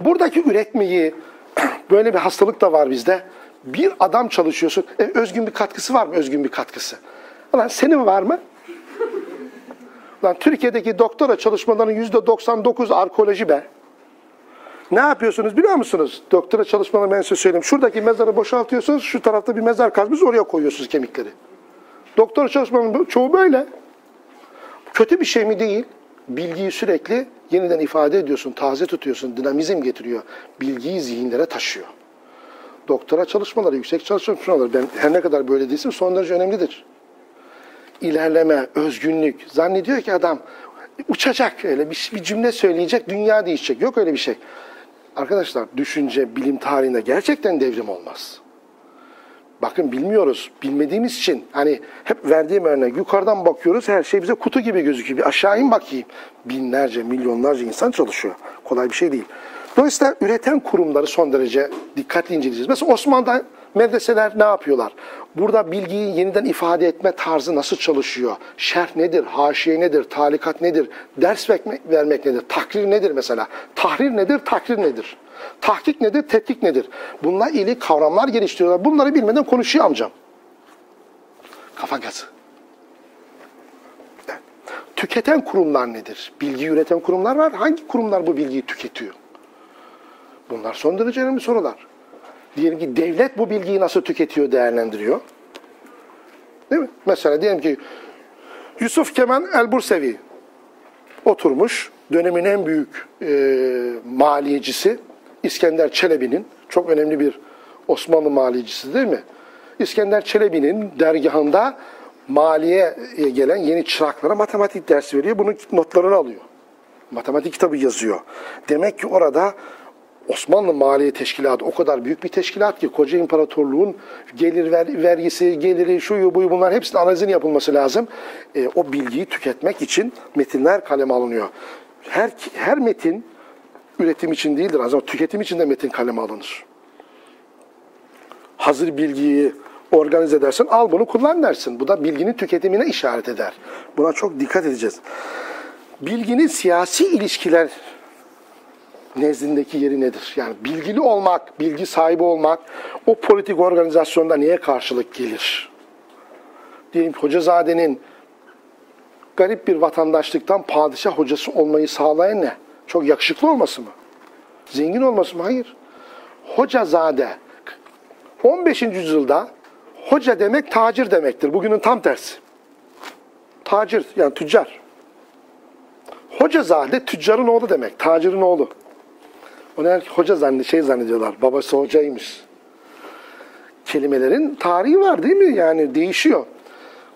Buradaki üretmeyi, böyle bir hastalık da var bizde. Bir adam çalışıyorsun, e, özgün bir katkısı var mı? Özgün bir katkısı. Ulan senin var mı? Lan Türkiye'deki doktora çalışmalarının yüzde 99 arkeoloji be. Ne yapıyorsunuz biliyor musunuz? Doktora çalışmaları ben size söyleyeyim. Şuradaki mezarı boşaltıyorsunuz, şu tarafta bir mezar kazmış, oraya koyuyorsunuz kemikleri. Doktora çalışmanın çoğu böyle. Kötü bir şey mi değil? Bilgiyi sürekli yeniden ifade ediyorsun, taze tutuyorsun, dinamizm getiriyor. Bilgiyi zihinlere taşıyor. doktora çalışmaları, yüksek çalışmaları ben her ne kadar böyle değilsin son derece önemlidir. İlerleme, özgünlük. Zannediyor ki adam uçacak öyle bir, bir cümle söyleyecek, dünya değişecek. Yok öyle bir şey. Arkadaşlar düşünce, bilim tarihinde gerçekten devrim olmaz. Bakın bilmiyoruz. Bilmediğimiz için hani hep verdiğim örnek yukarıdan bakıyoruz her şey bize kutu gibi gözüküyor. Bir aşağı in bakayım. Binlerce, milyonlarca insan çalışıyor. Kolay bir şey değil. Dolayısıyla üreten kurumları son derece dikkatli inceleyeceğiz. Mesela Osmanlı'da medreseler ne yapıyorlar? Burada bilgiyi yeniden ifade etme tarzı nasıl çalışıyor? Şerh nedir? Haşiye nedir? Talikat nedir? Ders vermek, nedir? Takrir nedir mesela? Tahrir nedir? Takrir nedir? Tahkik nedir? Tetkik nedir? Bununla ilgili kavramlar geliştiriyorlar. Bunları bilmeden konuşuyor amcam. Kafa gazı. Tüketen kurumlar nedir? Bilgi üreten kurumlar var. Hangi kurumlar bu bilgiyi tüketiyor? Bunlar son derece önemli sorular. Diyelim ki devlet bu bilgiyi nasıl tüketiyor, değerlendiriyor? Değil mi? Mesela diyelim ki Yusuf Kemal El-Bursevi oturmuş, dönemin en büyük e, maliyecisi İskender Çelebi'nin, çok önemli bir Osmanlı maliyecisi değil mi? İskender Çelebi'nin dergahında maliye gelen yeni çıraklara matematik dersi veriyor. Bunun notlarını alıyor. Matematik kitabı yazıyor. Demek ki orada Osmanlı Maliye Teşkilatı o kadar büyük bir teşkilat ki koca imparatorluğun gelir ver, vergisi, geliri, şuyu buyu bunlar hepsinin analizinin yapılması lazım. E, o bilgiyi tüketmek için metinler kaleme alınıyor. Her, her metin üretim için değildir ama tüketim için de metin kaleme alınır. Hazır bilgiyi organize edersin, al bunu kullan dersin. Bu da bilginin tüketimine işaret eder. Buna çok dikkat edeceğiz. Bilginin siyasi ilişkiler nezdindeki yeri nedir? Yani bilgili olmak, bilgi sahibi olmak o politik organizasyonda niye karşılık gelir? Diyelim Hocazade'nin garip bir vatandaşlıktan padişah hocası olmayı sağlayan ne? Çok yakışıklı olması mı? Zengin olması mı? Hayır. Hocazade 15. yüzyılda hoca demek tacir demektir. Bugünün tam tersi. Tacir yani tüccar. Hocazade tüccarın oğlu demek. Tacirin oğlu. Onu hoca zannet, şey zannediyorlar. Babası hocaymış. Kelimelerin tarihi var değil mi? Yani değişiyor.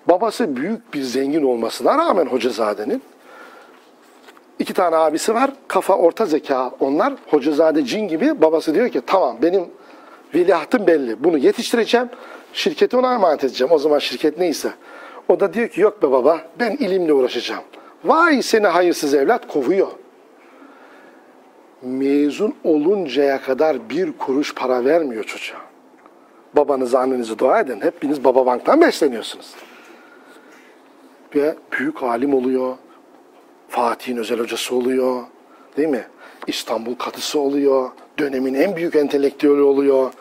Babası büyük bir zengin olmasına rağmen Hocazade'nin iki tane abisi var. Kafa orta zeka onlar. Hocazade cin gibi. Babası diyor ki tamam benim veliahtım belli. Bunu yetiştireceğim. Şirketi ona emanet edeceğim. O zaman şirket neyse. O da diyor ki yok be baba ben ilimle uğraşacağım. Vay seni hayırsız evlat kovuyor mezun oluncaya kadar bir kuruş para vermiyor çocuğa. Babanızı, annenizi dua edin. Hepiniz baba banktan besleniyorsunuz. Ve büyük alim oluyor. Fatih'in özel hocası oluyor. Değil mi? İstanbul kadısı oluyor. Dönemin en büyük entelektüeli oluyor.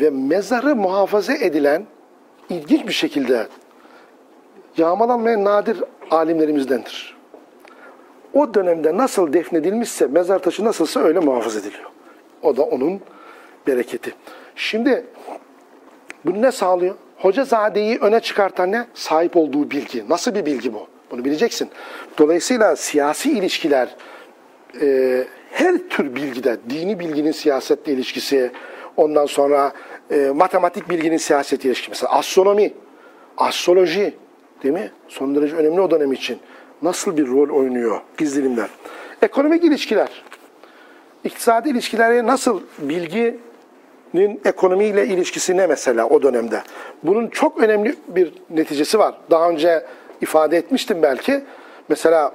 Ve mezarı muhafaza edilen ilginç bir şekilde yağmalanmayan nadir alimlerimizdendir o dönemde nasıl defnedilmişse, mezar taşı nasılsa öyle muhafaza ediliyor. O da onun bereketi. Şimdi bu ne sağlıyor? Hocazade'yi öne çıkartan ne? Sahip olduğu bilgi. Nasıl bir bilgi bu? Bunu bileceksin. Dolayısıyla siyasi ilişkiler e, her tür bilgide, dini bilginin siyasetle ilişkisi, ondan sonra e, matematik bilginin siyaset ilişkisi, mesela astronomi, astroloji değil mi? Son derece önemli o dönem için nasıl bir rol oynuyor gizlilimler? Ekonomik ilişkiler. İktisadi ilişkilere nasıl bilginin ekonomiyle ilişkisi ne mesela o dönemde? Bunun çok önemli bir neticesi var. Daha önce ifade etmiştim belki. Mesela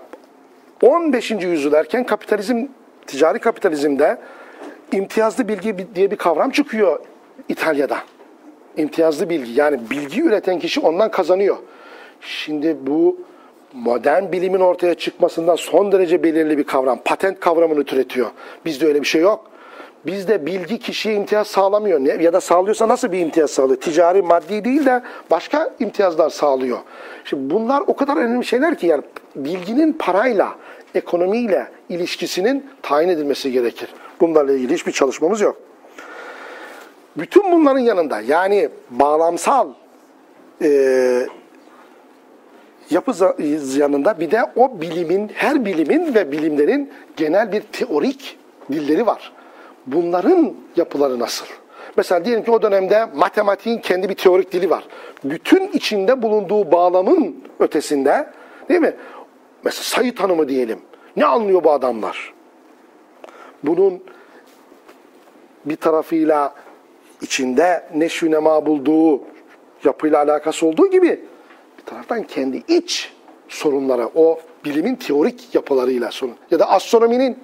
15. yüzyıl erken kapitalizm, ticari kapitalizmde imtiyazlı bilgi diye bir kavram çıkıyor İtalya'da. İmtiyazlı bilgi yani bilgi üreten kişi ondan kazanıyor. Şimdi bu modern bilimin ortaya çıkmasından son derece belirli bir kavram. Patent kavramını türetiyor. Bizde öyle bir şey yok. Bizde bilgi kişiye imtiyaz sağlamıyor. Ya da sağlıyorsa nasıl bir imtiyaz sağlıyor? Ticari, maddi değil de başka imtiyazlar sağlıyor. Şimdi bunlar o kadar önemli şeyler ki yani bilginin parayla, ekonomiyle ilişkisinin tayin edilmesi gerekir. Bunlarla ilgili hiçbir çalışmamız yok. Bütün bunların yanında yani bağlamsal e, yapı yanında bir de o bilimin, her bilimin ve bilimlerin genel bir teorik dilleri var. Bunların yapıları nasıl? Mesela diyelim ki o dönemde matematiğin kendi bir teorik dili var. Bütün içinde bulunduğu bağlamın ötesinde değil mi? Mesela sayı tanımı diyelim. Ne anlıyor bu adamlar? Bunun bir tarafıyla içinde neşü nema bulduğu yapıyla alakası olduğu gibi bir taraftan kendi iç sorunlara, o bilimin teorik yapılarıyla sorun. Ya da astronominin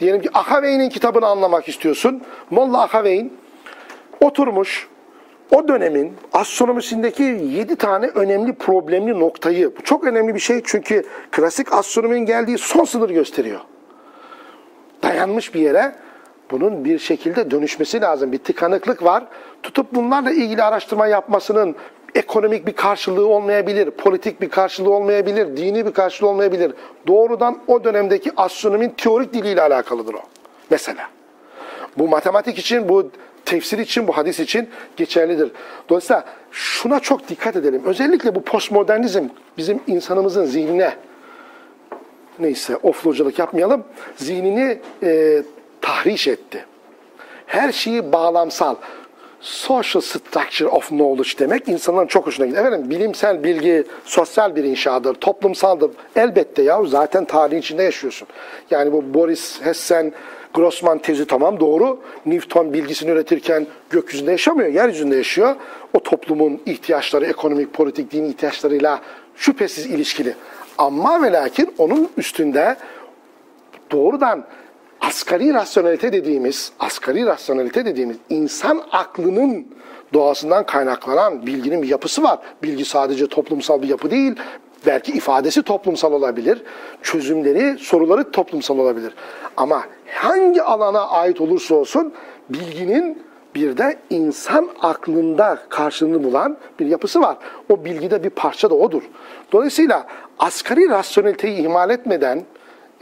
diyelim ki Akavey'nin kitabını anlamak istiyorsun. Molla Akaveyn oturmuş o dönemin astronomisindeki yedi tane önemli problemli noktayı, bu çok önemli bir şey çünkü klasik astronominin geldiği son sınır gösteriyor. Dayanmış bir yere bunun bir şekilde dönüşmesi lazım. Bir tıkanıklık var. Tutup bunlarla ilgili araştırma yapmasının ekonomik bir karşılığı olmayabilir, politik bir karşılığı olmayabilir, dini bir karşılığı olmayabilir. Doğrudan o dönemdeki astronominin teorik diliyle alakalıdır o. Mesela. Bu matematik için, bu tefsir için, bu hadis için geçerlidir. Dolayısıyla şuna çok dikkat edelim. Özellikle bu postmodernizm bizim insanımızın zihnine, neyse ofloculuk yapmayalım, zihnini e, tahriş etti. Her şeyi bağlamsal. Social structure of knowledge demek insanların çok hoşuna gidiyor. Efendim bilimsel bilgi sosyal bir inşadır, toplumsaldır. Elbette ya zaten tarihin içinde yaşıyorsun. Yani bu Boris Hessen, Grossman tezi tamam doğru. Newton bilgisini üretirken gökyüzünde yaşamıyor, yeryüzünde yaşıyor. O toplumun ihtiyaçları, ekonomik, politik, dini ihtiyaçlarıyla şüphesiz ilişkili. Ama ve lakin onun üstünde doğrudan asgari rasyonelite dediğimiz, asgari rasyonelite dediğimiz insan aklının doğasından kaynaklanan bilginin bir yapısı var. Bilgi sadece toplumsal bir yapı değil, belki ifadesi toplumsal olabilir, çözümleri, soruları toplumsal olabilir. Ama hangi alana ait olursa olsun bilginin bir de insan aklında karşılığını bulan bir yapısı var. O bilgide bir parça da odur. Dolayısıyla asgari rasyoneliteyi ihmal etmeden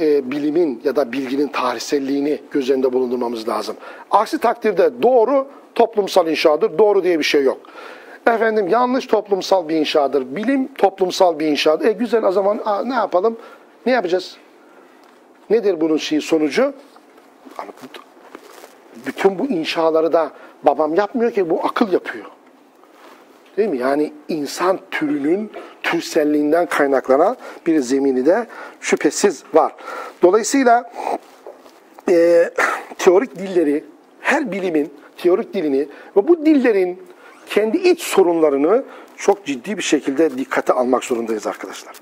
e, bilimin ya da bilginin tarihselliğini göz önünde bulundurmamız lazım. Aksi takdirde doğru toplumsal inşadır, doğru diye bir şey yok. Efendim yanlış toplumsal bir inşadır, bilim toplumsal bir inşadır. E güzel o zaman a, ne yapalım? Ne yapacağız? Nedir bunun şey sonucu? Bütün bu inşaları da babam yapmıyor ki bu akıl yapıyor. Değil mi? Yani insan türünün türselliğinden kaynaklanan bir zemini de şüphesiz var. Dolayısıyla e, teorik dilleri, her bilimin teorik dilini ve bu dillerin kendi iç sorunlarını çok ciddi bir şekilde dikkate almak zorundayız arkadaşlar.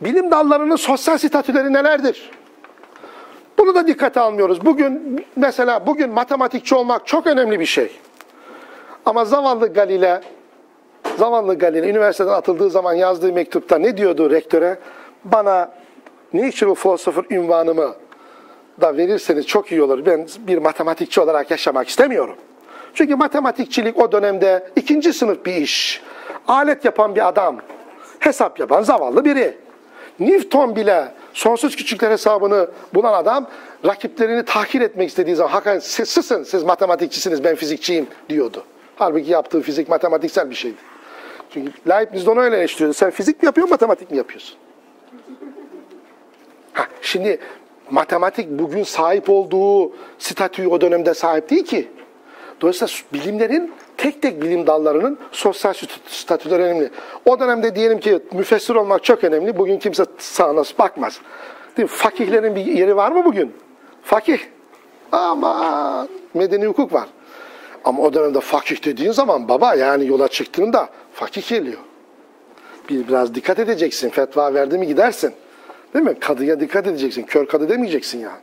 Bilim dallarının sosyal statüleri nelerdir? Bunu da dikkate almıyoruz. Bugün mesela bugün matematikçi olmak çok önemli bir şey. Ama zavallı Galile Zavallı Galile üniversiteden atıldığı zaman yazdığı mektupta ne diyordu rektöre? Bana Natural Philosopher ünvanımı da verirseniz çok iyi olur. Ben bir matematikçi olarak yaşamak istemiyorum. Çünkü matematikçilik o dönemde ikinci sınıf bir iş. Alet yapan bir adam, hesap yapan zavallı biri. Newton bile sonsuz küçükler hesabını bulan adam rakiplerini tahkir etmek istediği zaman hakikaten siz susun siz matematikçisiniz ben fizikçiyim diyordu. Halbuki yaptığı fizik matematiksel bir şeydi. Çünkü Leibniz onu öyle eleştiriyordu. Sen fizik mi yapıyorsun, matematik mi yapıyorsun? Ha, şimdi matematik bugün sahip olduğu statüyü o dönemde sahip değil ki. Dolayısıyla bilimlerin tek tek bilim dallarının sosyal statüleri önemli. O dönemde diyelim ki müfessir olmak çok önemli. Bugün kimse sağına bakmaz. Değil mi? Fakihlerin bir yeri var mı bugün? Fakih. Ama medeni hukuk var. Ama o dönemde fakih dediğin zaman baba yani yola çıktığında fakih geliyor. Bir, biraz dikkat edeceksin. Fetva verdi mi gidersin. Değil mi? Kadıya dikkat edeceksin. Kör kadı demeyeceksin yani.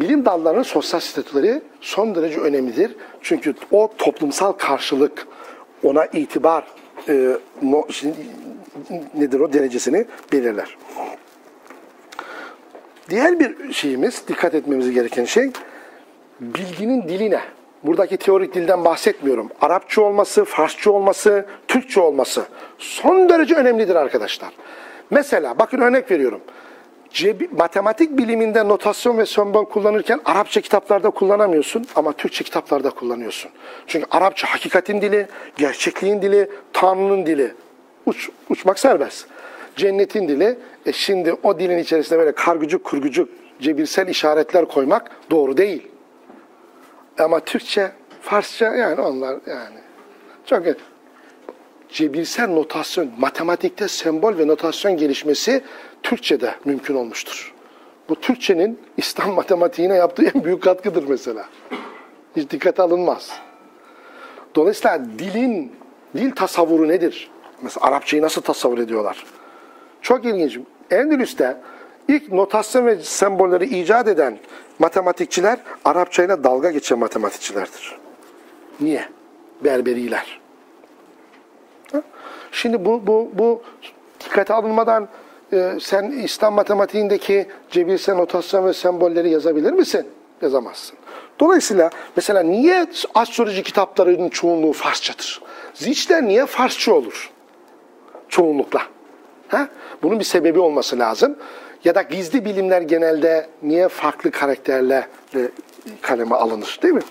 Bilim dallarının sosyal statüleri son derece önemlidir. Çünkü o toplumsal karşılık, ona itibar e, no, nedir o derecesini belirler. Diğer bir şeyimiz, dikkat etmemiz gereken şey, bilginin diline. Buradaki teorik dilden bahsetmiyorum. Arapça olması, Farsça olması, Türkçe olması son derece önemlidir arkadaşlar. Mesela bakın örnek veriyorum. Cebi, matematik biliminde notasyon ve sembol kullanırken Arapça kitaplarda kullanamıyorsun ama Türkçe kitaplarda kullanıyorsun. Çünkü Arapça hakikatin dili, gerçekliğin dili, Tanrı'nın dili. Uç, uçmak serbest. Cennetin dili. E şimdi o dilin içerisinde böyle kargıcık kurgucuk cebirsel işaretler koymak doğru değil. Ama Türkçe, Farsça yani onlar yani. Çok cebirsel notasyon, matematikte sembol ve notasyon gelişmesi Türkçe'de mümkün olmuştur. Bu Türkçenin İslam matematiğine yaptığı en büyük katkıdır mesela. Hiç dikkate alınmaz. Dolayısıyla dilin, dil tasavvuru nedir? Mesela Arapçayı nasıl tasavvur ediyorlar? Çok ilginç. Endülüs'te ilk notasyon ve sembolleri icat eden matematikçiler Arapçayla dalga geçen matematikçilerdir. Niye? Berberiler. Şimdi bu, bu, bu dikkate alınmadan e, sen İslam matematiğindeki cebirsel notasyon ve sembolleri yazabilir misin? Yazamazsın. Dolayısıyla mesela niye astroloji kitaplarının çoğunluğu Farsçadır? Zişler niye Farsça olur? Çoğunlukla. Ha? Bunun bir sebebi olması lazım. Ya da gizli bilimler genelde niye farklı karakterle kaleme alınır değil mi?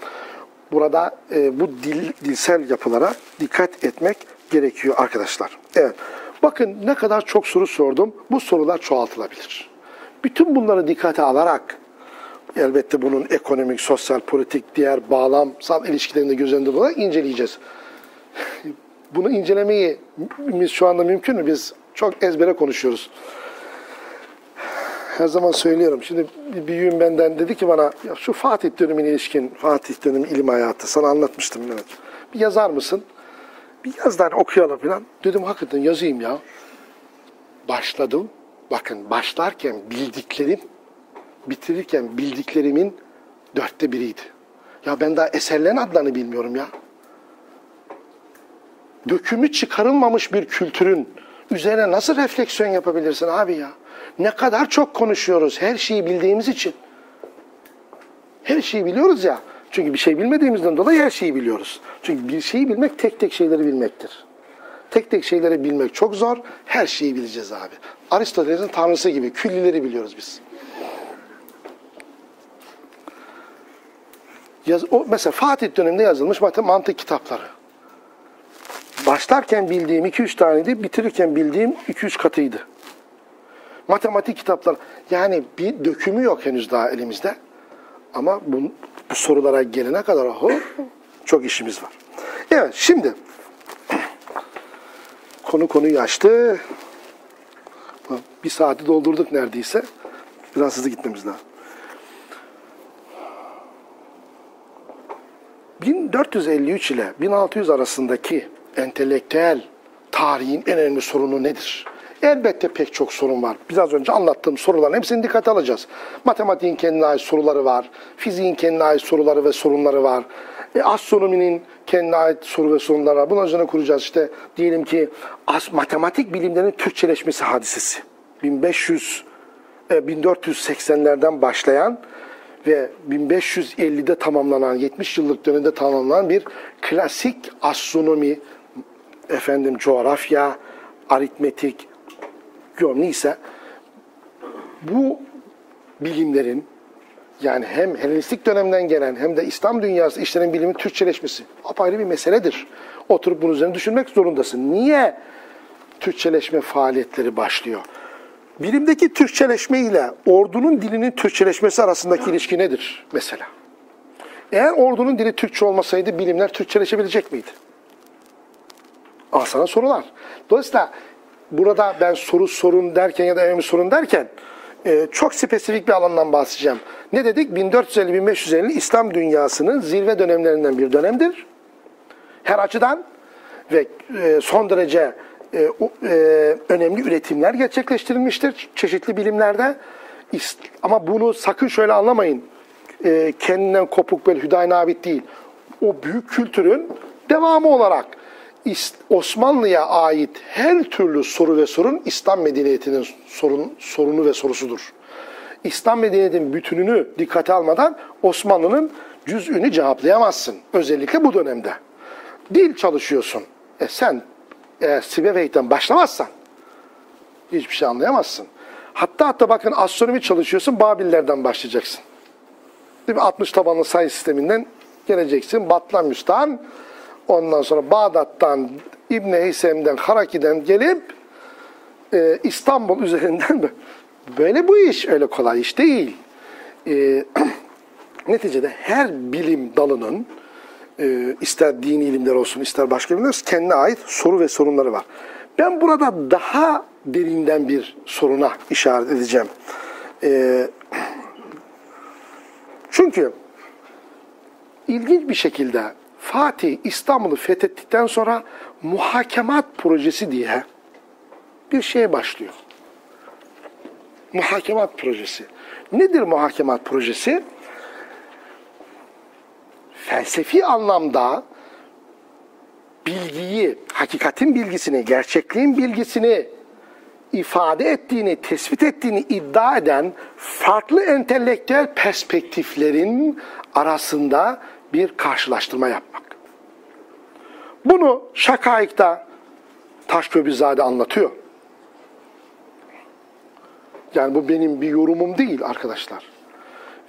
Burada e, bu dil, dilsel yapılara dikkat etmek gerekiyor arkadaşlar. Evet. Bakın ne kadar çok soru sordum. Bu sorular çoğaltılabilir. Bütün bunları dikkate alarak elbette bunun ekonomik, sosyal, politik, diğer bağlamsal ilişkilerini de göz önünde olarak inceleyeceğiz. Bunu incelemeyi biz şu anda mümkün mü? Biz çok ezbere konuşuyoruz. Her zaman söylüyorum. Şimdi bir büyüğüm benden dedi ki bana ya şu Fatih dönemine ilişkin, Fatih dönemi ilim hayatı sana anlatmıştım. Evet. Bir yazar mısın? Bir yazdan okuyalım falan. Dedim hakikaten yazayım ya. Başladım. Bakın başlarken bildiklerim, bitirirken bildiklerimin dörtte biriydi. Ya ben daha eserlerin adlarını bilmiyorum ya. Dökümü çıkarılmamış bir kültürün üzerine nasıl refleksiyon yapabilirsin abi ya? Ne kadar çok konuşuyoruz her şeyi bildiğimiz için. Her şeyi biliyoruz ya. Çünkü bir şey bilmediğimizden dolayı her şeyi biliyoruz. Çünkü bir şeyi bilmek tek tek şeyleri bilmektir. Tek tek şeyleri bilmek çok zor. Her şeyi bileceğiz abi. Aristoteles'in tanrısı gibi küllileri biliyoruz biz. Yaz, o, mesela Fatih döneminde yazılmış mantık kitapları. Başlarken bildiğim 2-3 taneydi, bitirirken bildiğim 2-3 katıydı. Matematik kitapları. Yani bir dökümü yok henüz daha elimizde. Ama bu, bu sorulara gelene kadar oho, çok işimiz var. Evet şimdi konu konuyu açtı. Bir saati doldurduk neredeyse. Biraz hızlı gitmemiz lazım. 1453 ile 1600 arasındaki entelektüel tarihin en önemli sorunu nedir? Elbette pek çok sorun var. Biraz önce anlattığım soruların hepsini dikkate alacağız. Matematiğin kendine ait soruları var. Fiziğin kendine ait soruları ve sorunları var. E, astronominin kendine ait soru ve sorunları var. Bunun üzerine kuracağız. İşte diyelim ki as, matematik bilimlerinin Türkçeleşmesi hadisesi. 1500 e, 1480'lerden başlayan ve 1550'de tamamlanan, 70 yıllık dönemde tamamlanan bir klasik astronomi, efendim coğrafya, aritmetik, geometri ise bu bilimlerin yani hem Helenistik dönemden gelen hem de İslam dünyası işlerin bilimi Türkçeleşmesi apayrı bir meseledir. Oturup bunun üzerine düşünmek zorundasın. Niye Türkçeleşme faaliyetleri başlıyor? Bilimdeki Türkçeleşme ile ordunun dilinin Türkçeleşmesi arasındaki ilişki nedir mesela? Eğer ordunun dili Türkçe olmasaydı bilimler Türkçeleşebilecek miydi? Al sana sorular. Dolayısıyla burada ben soru sorun derken ya da önemli sorun derken e, çok spesifik bir alandan bahsedeceğim. Ne dedik? 1450-1550 İslam dünyasının zirve dönemlerinden bir dönemdir. Her açıdan ve e, son derece e, e, önemli üretimler gerçekleştirilmiştir çeşitli bilimlerde. Ama bunu sakın şöyle anlamayın. E, kendinden kopuk böyle hüdaynabit değil. O büyük kültürün devamı olarak Osmanlı'ya ait her türlü soru ve sorun İslam medeniyetinin sorun, sorunu ve sorusudur. İslam medeniyetinin bütününü dikkate almadan Osmanlı'nın cüz'ünü cevaplayamazsın. Özellikle bu dönemde. Dil çalışıyorsun. E sen eğer Sibevey'den başlamazsan hiçbir şey anlayamazsın. Hatta hatta bakın astronomi çalışıyorsun Babillerden başlayacaksın. Değil mi? 60 tabanlı sayı sisteminden geleceksin. Batlamyus'tan Ondan sonra Bağdat'tan, İbni Heysem'den, Haraki'den gelip e, İstanbul üzerinden böyle bu iş öyle kolay iş değil. E, neticede her bilim dalının e, ister dini ilimler olsun ister başka bilimler olsun kendine ait soru ve sorunları var. Ben burada daha derinden bir soruna işaret edeceğim. E, çünkü ilginç bir şekilde Fatih İstanbul'u fethettikten sonra muhakemat projesi diye bir şeye başlıyor. Muhakemat projesi. Nedir muhakemat projesi? Felsefi anlamda bilgiyi, hakikatin bilgisini, gerçekliğin bilgisini ifade ettiğini, tespit ettiğini iddia eden farklı entelektüel perspektiflerin arasında bir karşılaştırma yapmak. Bunu Şakayık'ta Taşköbizade anlatıyor. Yani bu benim bir yorumum değil arkadaşlar.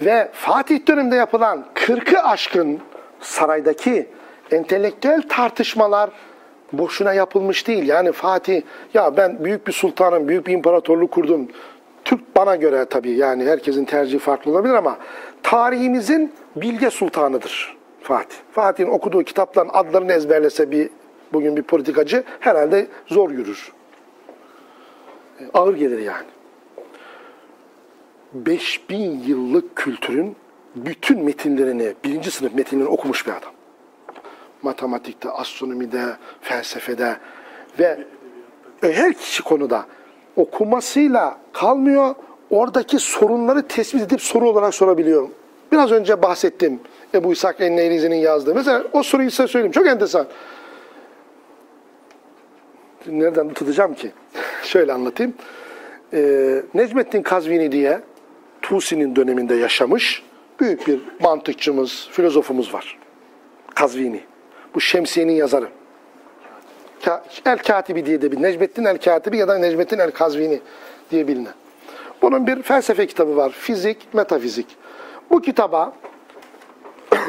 Ve Fatih döneminde yapılan 40'ı aşkın saraydaki entelektüel tartışmalar boşuna yapılmış değil. Yani Fatih ya ben büyük bir sultanım, büyük bir imparatorluk kurdum. Türk bana göre tabii yani herkesin tercihi farklı olabilir ama tarihimizin bilge sultanıdır Fatih. Fatih'in okuduğu kitapların adlarını ezberlese bir bugün bir politikacı herhalde zor yürür. E, ağır gelir yani. 5000 yıllık kültürün bütün metinlerini, birinci sınıf metinlerini okumuş bir adam. Matematikte, astronomide, felsefede ve her kişi konuda okumasıyla kalmıyor, oradaki sorunları tespit edip soru olarak sorabiliyor. Biraz önce bahsettim Ebu İshak Enneyrizi'nin yazdığı. Mesela o soruyu size söyleyeyim. Çok enteresan. Nereden tutacağım ki? Şöyle anlatayım. Ee, Necmettin Kazvini diye Tusi'nin döneminde yaşamış büyük bir mantıkçımız, filozofumuz var. Kazvini. Bu Şemsiye'nin yazarı. El Katibi diye de bir Necmettin El Katibi ya da Necmettin El Kazvini diye bilinen. Bunun bir felsefe kitabı var. Fizik, metafizik. Bu kitaba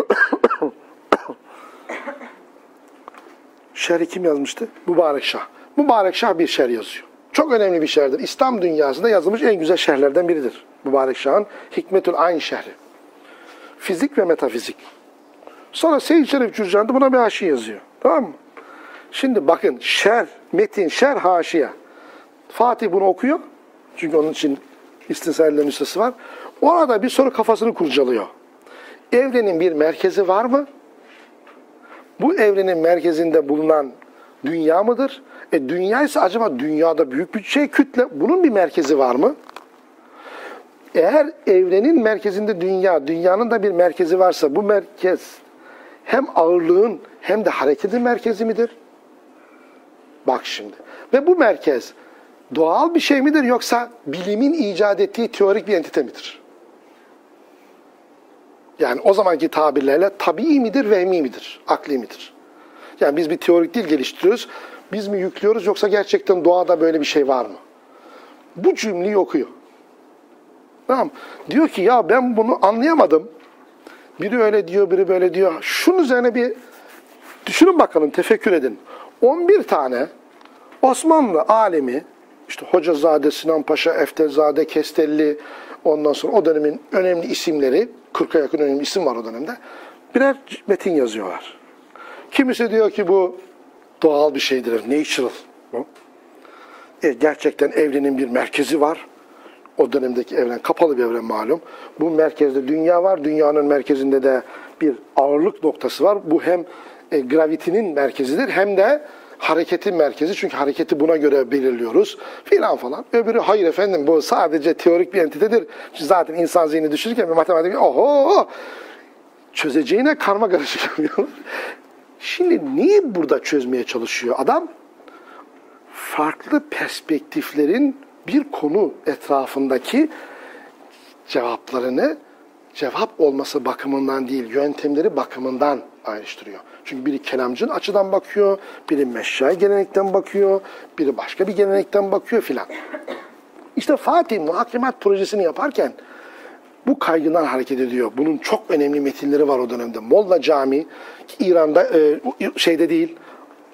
şerhi kim yazmıştı? Mübarek Şah. Mübarek Şah bir şer yazıyor. Çok önemli bir şerdir. İslam dünyasında yazılmış en güzel şerlerden biridir. Mübarek Şah'ın Hikmetül Ayn şerhi. Fizik ve metafizik. Sonra Seyyid Şerif Cürcan da buna bir haşi yazıyor. Tamam mı? Şimdi bakın şer, metin, şer, haşiye. Fatih bunu okuyor. Çünkü onun için istinsallerinin üstesi var. Orada bir soru kafasını kurcalıyor. Evrenin bir merkezi var mı? Bu evrenin merkezinde bulunan dünya mıdır? E dünya ise acaba dünyada büyük bir şey kütle, bunun bir merkezi var mı? Eğer evrenin merkezinde dünya, dünyanın da bir merkezi varsa bu merkez hem ağırlığın hem de hareketin merkezi midir? Bak şimdi. Ve bu merkez doğal bir şey midir yoksa bilimin icat ettiği teorik bir entite midir? Yani o zamanki tabirlerle tabii midir, vehmi midir, akli midir? Yani biz bir teorik dil geliştiriyoruz. Biz mi yüklüyoruz yoksa gerçekten doğada böyle bir şey var mı? Bu cümleyi okuyor. Tamam. Diyor ki ya ben bunu anlayamadım. Biri öyle diyor, biri böyle diyor. Şunun üzerine bir düşünün bakalım, tefekkür edin. 11 tane Osmanlı alemi, işte Hocazade, Sinan Paşa, Eftelzade, Kestelli, ondan sonra o dönemin önemli isimleri, 40'a yakın önemli isim var o dönemde, birer metin yazıyorlar. Kimisi diyor ki bu doğal bir şeydir, natural. E, gerçekten evrenin bir merkezi var. O dönemdeki evren kapalı bir evren malum. Bu merkezde dünya var. Dünyanın merkezinde de bir ağırlık noktası var. Bu hem e, gravitinin merkezidir hem de hareketin merkezi. Çünkü hareketi buna göre belirliyoruz filan falan. Öbürü hayır efendim bu sadece teorik bir entitedir. Zaten insan zihni düşünürken bir matematik oho çözeceğine karma karışık yapıyorlar. Şimdi niye burada çözmeye çalışıyor adam? Farklı perspektiflerin bir konu etrafındaki cevaplarını cevap olması bakımından değil, yöntemleri bakımından ayrıştırıyor. Çünkü biri kelamcının açıdan bakıyor, biri meşşai gelenekten bakıyor, biri başka bir gelenekten bakıyor filan. İşte Fatih muhakemat projesini yaparken bu kaygıdan hareket ediyor. Bunun çok önemli metinleri var o dönemde. Molla Camii, İran'da e, şeyde değil,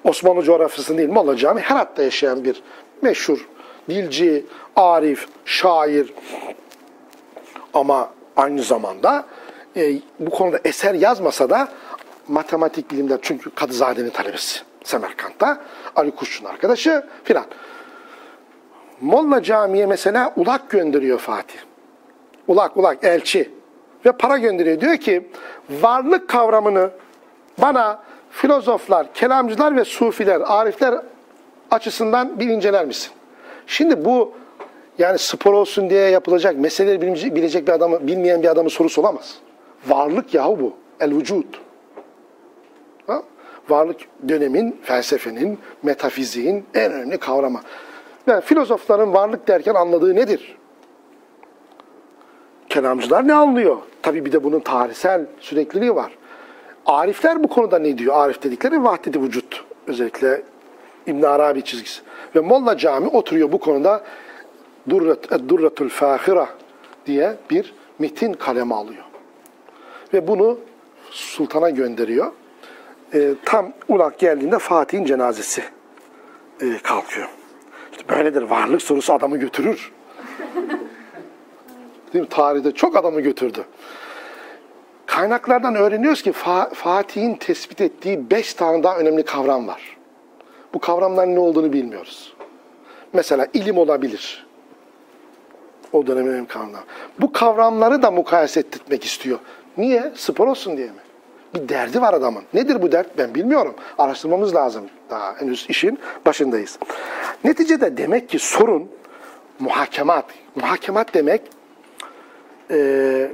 Osmanlı coğrafyasında değil, Molla Camii Herat'ta yaşayan bir meşhur dilci, arif, şair ama aynı zamanda e, bu konuda eser yazmasa da matematik bilimler çünkü Kadızade'nin talebesi Semerkant'ta. Ali Kuşçu'nun arkadaşı filan. Molla Camii'ye mesela ulak gönderiyor Fatih. Ulak ulak elçi. Ve para gönderiyor. Diyor ki varlık kavramını bana filozoflar, kelamcılar ve sufiler, arifler açısından bir inceler misin? Şimdi bu yani spor olsun diye yapılacak, meseleleri bilecek bir adamı, bilmeyen bir adamın sorusu olamaz. Varlık yahu bu. El vücud. Varlık dönemin, felsefenin, metafiziğin en önemli kavramı. Yani filozofların varlık derken anladığı nedir? Kelamcılar ne anlıyor? Tabii bir de bunun tarihsel sürekliliği var. Arifler bu konuda ne diyor? Arif dedikleri vahdeti vücut. Özellikle İbn Arabi çizgisi. Ve Molla Cami oturuyor bu konuda Durrat, Durratul Fahira diye bir metin kaleme alıyor. Ve bunu sultana gönderiyor. E, tam ulak geldiğinde Fatih'in cenazesi e, kalkıyor. İşte böyledir. Varlık sorusu adamı götürür. Değil mi? Tarihte çok adamı götürdü. Kaynaklardan öğreniyoruz ki Fatih'in tespit ettiği beş tane daha önemli kavram var. Bu kavramların ne olduğunu bilmiyoruz. Mesela ilim olabilir. O dönemin önemli kavramlar. Bu kavramları da mukayese ettirmek istiyor. Niye? Spor olsun diye mi? Bir derdi var adamın. Nedir bu dert? Ben bilmiyorum. Araştırmamız lazım. Daha henüz işin başındayız. Neticede demek ki sorun muhakemat. Muhakemat demek e,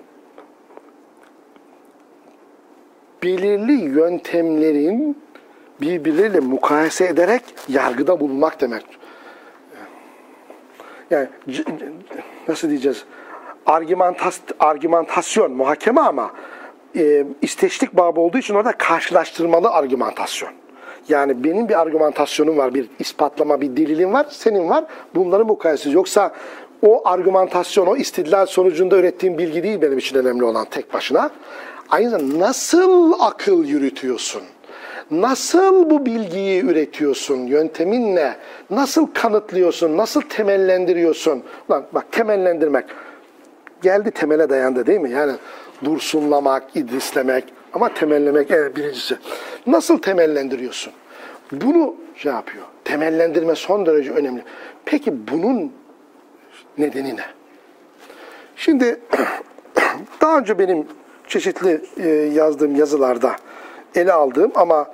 belirli yöntemlerin birbirleriyle mukayese ederek yargıda bulunmak demek. Yani nasıl diyeceğiz? Argümantas, argümantasyon, muhakeme ama e, isteçlik babı olduğu için orada karşılaştırmalı argümantasyon. Yani benim bir argümantasyonum var, bir ispatlama, bir delilim var, senin var. Bunların mukayesesi. Yoksa o argümantasyon, o istidlal sonucunda ürettiğim bilgi değil benim için önemli olan tek başına. Aynı zamanda nasıl akıl yürütüyorsun? Nasıl bu bilgiyi üretiyorsun? Yöntemin ne? Nasıl kanıtlıyorsun? Nasıl temellendiriyorsun? Ulan bak temellendirmek. Geldi temele dayandı değil mi? Yani dursunlamak, idrislemek ama temellemek evet birincisi. Nasıl temellendiriyorsun? Bunu şey yapıyor. Temellendirme son derece önemli. Peki bunun nedeni ne? Şimdi daha önce benim çeşitli e, yazdığım yazılarda ele aldığım ama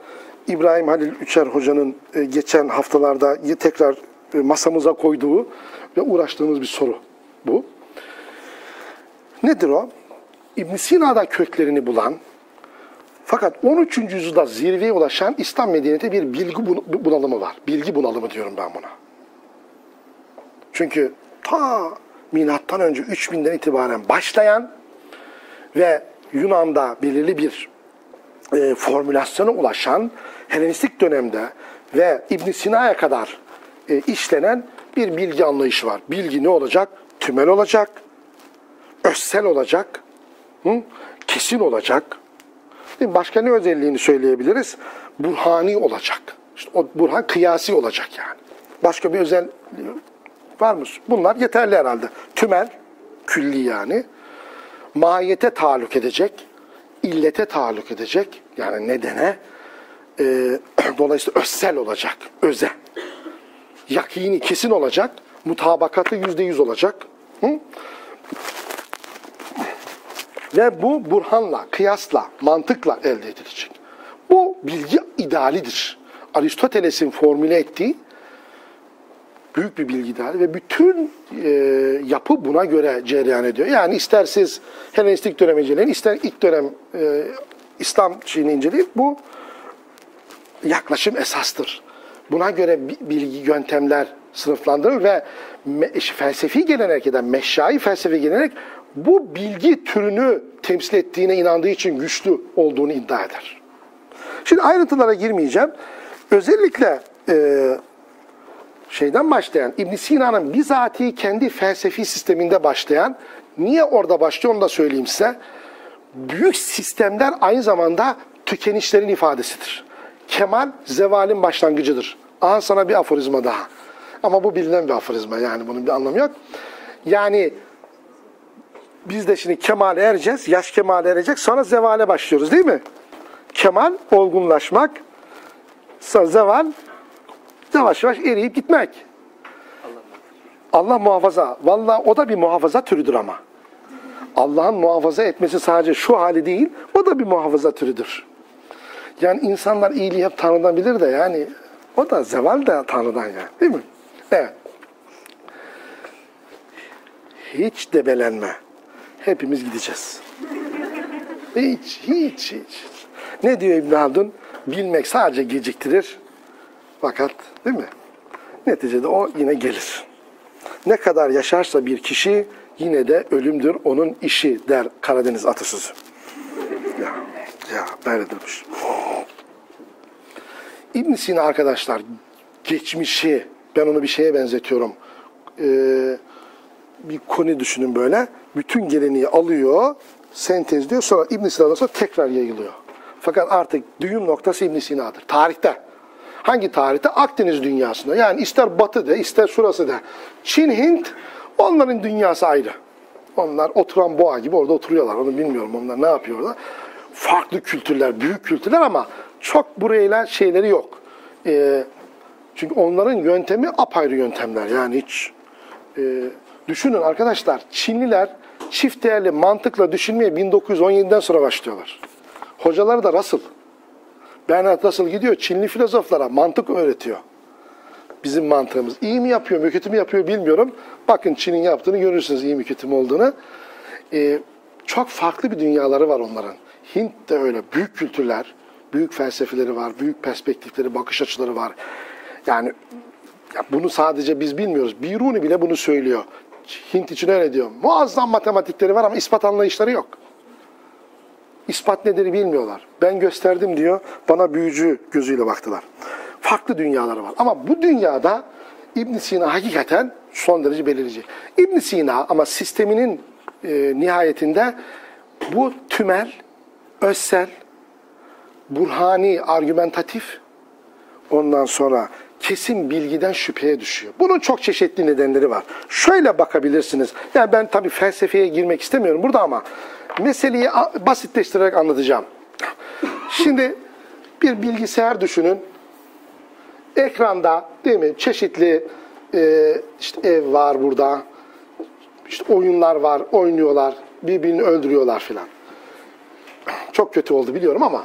İbrahim Halil Üçer Hoca'nın e, geçen haftalarda tekrar e, masamıza koyduğu ve uğraştığımız bir soru bu. Nedir o? İbn Sina'da köklerini bulan fakat 13. yüzyılda zirveye ulaşan İslam medeniyeti bir bilgi bunalımı var. Bilgi bunalımı diyorum ben buna. Çünkü ta milattan önce 3000'den itibaren başlayan ve Yunan'da belirli bir e, formülasyona ulaşan Helenistik dönemde ve İbn Sina'ya kadar e, işlenen bir bilgi anlayışı var. Bilgi ne olacak? Tümel olacak, özsel olacak, hı? kesin olacak. Başka ne özelliğini söyleyebiliriz? Burhani olacak. İşte o burhan kıyasi olacak yani. Başka bir özel var mı? Bunlar yeterli herhalde. Tümel, külli yani. Mahiyete taalluk edecek, illete taalluk edecek. Yani nedene. E, dolayısıyla özsel olacak, öze. Yakini kesin olacak, mutabakatı yüzde yüz olacak. Hı? Ve bu burhanla, kıyasla, mantıkla elde edilecek. Bu bilgi idealidir. Aristoteles'in formüle ettiği büyük bir bilgi ideali ve bütün e, yapı buna göre cereyan ediyor. Yani ister siz Helenistik dönem inceleyin, ister ilk dönem e, İslam şeyini inceleyin. Bu yaklaşım esastır. Buna göre bilgi yöntemler sınıflandırılır ve felsefi gelenek ya da meşşai felsefi gelenek bu bilgi türünü temsil ettiğine inandığı için güçlü olduğunu iddia eder. Şimdi ayrıntılara girmeyeceğim. Özellikle e, şeyden başlayan, İbn Sina'nın bizatihi kendi felsefi sisteminde başlayan, niye orada başlıyor onu da söyleyeyim size. Büyük sistemler aynı zamanda tükenişlerin ifadesidir. Kemal zevalin başlangıcıdır. Aha sana bir aforizma daha. Ama bu bilinen bir aforizma yani bunun bir anlamı yok. Yani Biz de şimdi kemale ereceğiz. Yaş kemale erecek. Sonra zevale başlıyoruz değil mi? Kemal olgunlaşmak. Sonra zeval yavaş yavaş eriyip gitmek. Allah muhafaza. Vallahi o da bir muhafaza türüdür ama. Allah'ın muhafaza etmesi sadece şu hali değil, o da bir muhafaza türüdür. Yani insanlar iyiliği hep Tanrı'dan bilir de yani o da zeval de Tanrı'dan yani değil mi? Evet. Hiç debelenme. Hepimiz gideceğiz. Hiç, hiç, hiç. Ne diyor İbn Haldun? Bilmek sadece geciktirir. Fakat değil mi? Neticede o yine gelir. Ne kadar yaşarsa bir kişi yine de ölümdür onun işi der Karadeniz atasözü. Ya, ya böyledirmiş. İbn Sina arkadaşlar geçmişi ben onu bir şeye benzetiyorum. Ee, bir konu düşünün böyle. Bütün geleneği alıyor, sentezliyor sonra İbn Sina'dan sonra tekrar yayılıyor. Fakat artık düğüm noktası İbn Sina'dır. Tarihte. Hangi tarihte? Akdeniz dünyasında. Yani ister batı de, ister şurası de. Çin, Hint, onların dünyası ayrı. Onlar oturan boğa gibi orada oturuyorlar. Onu bilmiyorum onlar ne yapıyorlar. Farklı kültürler, büyük kültürler ama çok burayla şeyleri yok. Ee, çünkü onların yöntemi apayrı yöntemler. Yani hiç e, düşünün arkadaşlar Çinliler çift değerli mantıkla düşünmeye 1917'den sonra başlıyorlar. Hocaları da Russell. Bernard Russell gidiyor Çinli filozoflara mantık öğretiyor. Bizim mantığımız. iyi mi yapıyor mu kötü mü yapıyor bilmiyorum. Bakın Çin'in yaptığını görürsünüz iyi mi kötü mü olduğunu. Ee, çok farklı bir dünyaları var onların. Hint de öyle. Büyük kültürler, büyük felsefeleri var, büyük perspektifleri, bakış açıları var. Yani ya bunu sadece biz bilmiyoruz. Biruni bile bunu söylüyor. Hint için öyle diyor. Muazzam matematikleri var ama ispat anlayışları yok. İspat nedir bilmiyorlar. Ben gösterdim diyor, bana büyücü gözüyle baktılar. Farklı dünyaları var. Ama bu dünyada İbn Sina hakikaten son derece belirici. İbn Sina ama sisteminin e, nihayetinde bu tümel, özsel, burhani, argümentatif, ondan sonra kesin bilgiden şüpheye düşüyor. Bunun çok çeşitli nedenleri var. Şöyle bakabilirsiniz. Yani ben tabii felsefeye girmek istemiyorum burada ama meseleyi basitleştirerek anlatacağım. Şimdi bir bilgisayar düşünün. Ekranda değil mi çeşitli e, işte ev var burada. İşte oyunlar var, oynuyorlar, birbirini öldürüyorlar filan. Çok kötü oldu biliyorum ama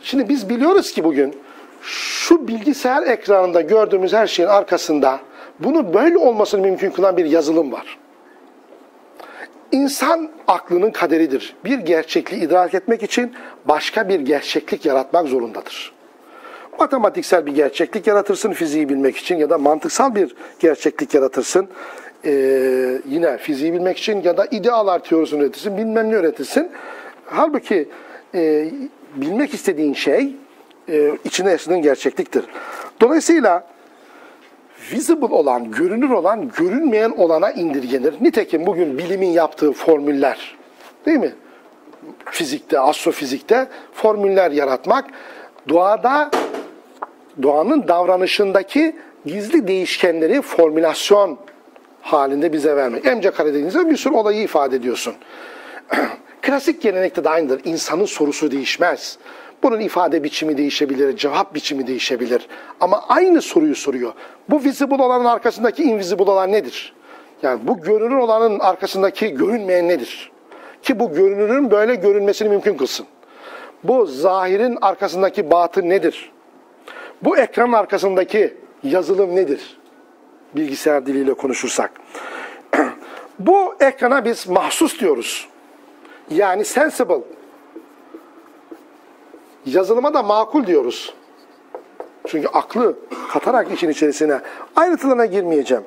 şimdi biz biliyoruz ki bugün şu bilgisayar ekranında gördüğümüz her şeyin arkasında bunu böyle olmasını mümkün kılan bir yazılım var. İnsan aklının kaderidir. Bir gerçekliği idrak etmek için başka bir gerçeklik yaratmak zorundadır. Matematiksel bir gerçeklik yaratırsın fiziği bilmek için ya da mantıksal bir gerçeklik yaratırsın ee, yine fiziği bilmek için ya da idealar teorisini üretirsin, bilmem ne üretirsin. Halbuki e, bilmek istediğin şey e, içine yaşadığın gerçekliktir. Dolayısıyla visible olan, görünür olan, görünmeyen olana indirgenir. Nitekim bugün bilimin yaptığı formüller, değil mi? Fizikte, astrofizikte formüller yaratmak, doğada, doğanın davranışındaki gizli değişkenleri formülasyon halinde bize vermek. MC kare dediğinizde bir sürü olayı ifade ediyorsun. Klasik gelenekte de aynıdır. İnsanın sorusu değişmez. Bunun ifade biçimi değişebilir, cevap biçimi değişebilir. Ama aynı soruyu soruyor. Bu visible olanın arkasındaki invisible olan nedir? Yani bu görünür olanın arkasındaki görünmeyen nedir? Ki bu görünürün böyle görünmesini mümkün kılsın. Bu zahirin arkasındaki batın nedir? Bu ekranın arkasındaki yazılım nedir? Bilgisayar diliyle konuşursak. bu ekrana biz mahsus diyoruz. Yani sensible, Yazılıma da makul diyoruz. Çünkü aklı katarak işin içerisine ayrıntılarına girmeyeceğim.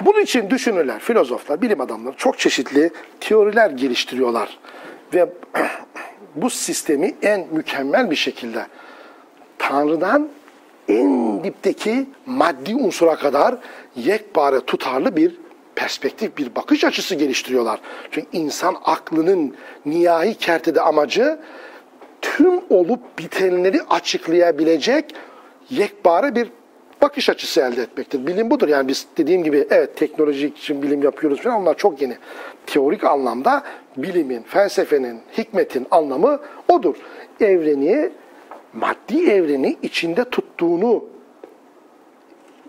Bunun için düşünürler, filozoflar, bilim adamları çok çeşitli teoriler geliştiriyorlar. Ve bu sistemi en mükemmel bir şekilde Tanrı'dan en dipteki maddi unsura kadar yekpare tutarlı bir perspektif, bir bakış açısı geliştiriyorlar. Çünkü insan aklının nihai kertede amacı tüm olup bitenleri açıklayabilecek yekpare bir bakış açısı elde etmektir. Bilim budur. Yani biz dediğim gibi evet teknolojik için bilim yapıyoruz falan onlar çok yeni. Teorik anlamda bilimin, felsefenin, hikmetin anlamı odur. Evreni, maddi evreni içinde tuttuğunu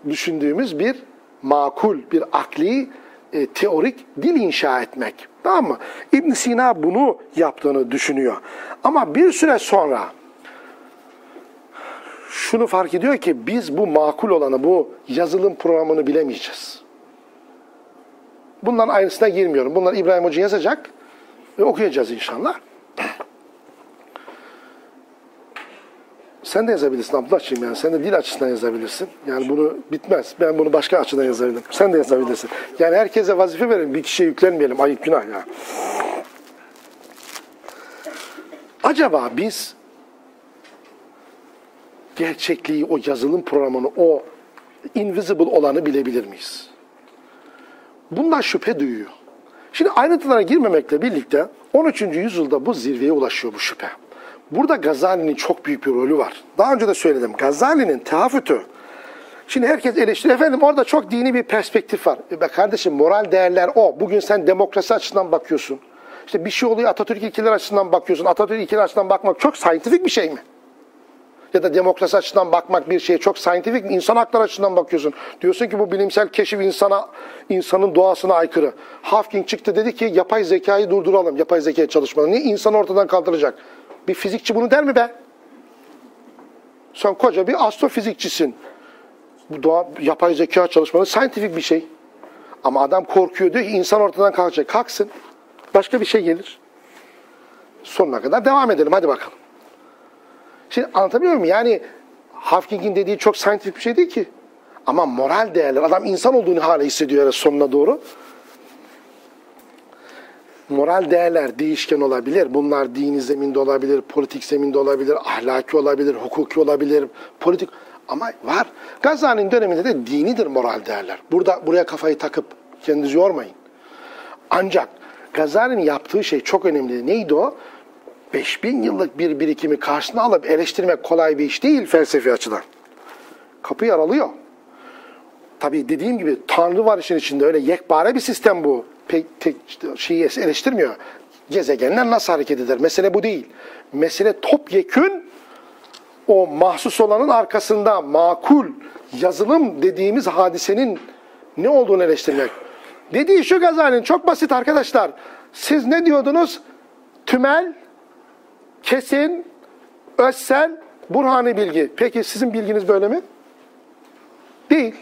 düşündüğümüz bir makul, bir akli, e, teorik dil inşa etmek. Tamam mı? ibn Sina bunu yaptığını düşünüyor. Ama bir süre sonra şunu fark ediyor ki biz bu makul olanı, bu yazılım programını bilemeyeceğiz. Bunların aynısına girmiyorum. Bunlar İbrahim Hoca yazacak ve okuyacağız inşallah. Sen de yazabilirsin Abdullah'cığım yani. Sen de dil açısından yazabilirsin. Yani bunu bitmez. Ben bunu başka açıdan yazabilirim. Sen de yazabilirsin. Yani herkese vazife verin. Bir kişiye yüklenmeyelim. Ayıp günah ya. Acaba biz gerçekliği, o yazılım programını, o invisible olanı bilebilir miyiz? Bundan şüphe duyuyor. Şimdi ayrıntılara girmemekle birlikte 13. yüzyılda bu zirveye ulaşıyor bu şüphe. Burada Gazali'nin çok büyük bir rolü var. Daha önce de söyledim. Gazali'nin tehafütü. Şimdi herkes eleştiriyor. Efendim orada çok dini bir perspektif var. E be kardeşim moral değerler o. Bugün sen demokrasi açısından bakıyorsun. İşte bir şey oluyor Atatürk ilkeler açısından bakıyorsun. Atatürk ilkeler açısından bakmak çok scientific bir şey mi? Ya da demokrasi açısından bakmak bir şeye çok scientific mi? İnsan hakları açısından bakıyorsun. Diyorsun ki bu bilimsel keşif insana, insanın doğasına aykırı. Hawking çıktı dedi ki yapay zekayı durduralım. Yapay zeka çalışmalarını. Niye? İnsanı ortadan kaldıracak. Bir fizikçi bunu der mi be? Sen koca bir astrofizikçisin. Bu doğa, yapay zeka çalışmanı scientific bir şey. Ama adam korkuyor diyor ki insan ortadan kalkacak. Kalksın. Başka bir şey gelir. Sonuna kadar devam edelim. Hadi bakalım. Şimdi anlatabiliyor muyum? Yani Hawking'in dediği çok scientific bir şey değil ki. Ama moral değerler. Adam insan olduğunu hala hissediyor sonuna doğru moral değerler değişken olabilir. Bunlar dini zeminde olabilir, politik zeminde olabilir, ahlaki olabilir, hukuki olabilir, politik ama var. Gazali'nin döneminde de dinidir moral değerler. Burada buraya kafayı takıp kendinizi yormayın. Ancak Gazali'nin yaptığı şey çok önemli. Neydi o? 5000 yıllık bir birikimi karşısına alıp eleştirmek kolay bir iş değil felsefi açıdan. Kapıyı aralıyor. Tabii dediğim gibi Tanrı var işin içinde. Öyle yekpare bir sistem bu pek tek şeyi eleştirmiyor. Gezegenler nasıl hareket eder? Mesele bu değil. Mesele topyekün o mahsus olanın arkasında makul yazılım dediğimiz hadisenin ne olduğunu eleştirmek. Dediği şu Gazali'nin çok basit arkadaşlar. Siz ne diyordunuz? Tümel, kesin, özsel, burhani bilgi. Peki sizin bilginiz böyle mi? Değil.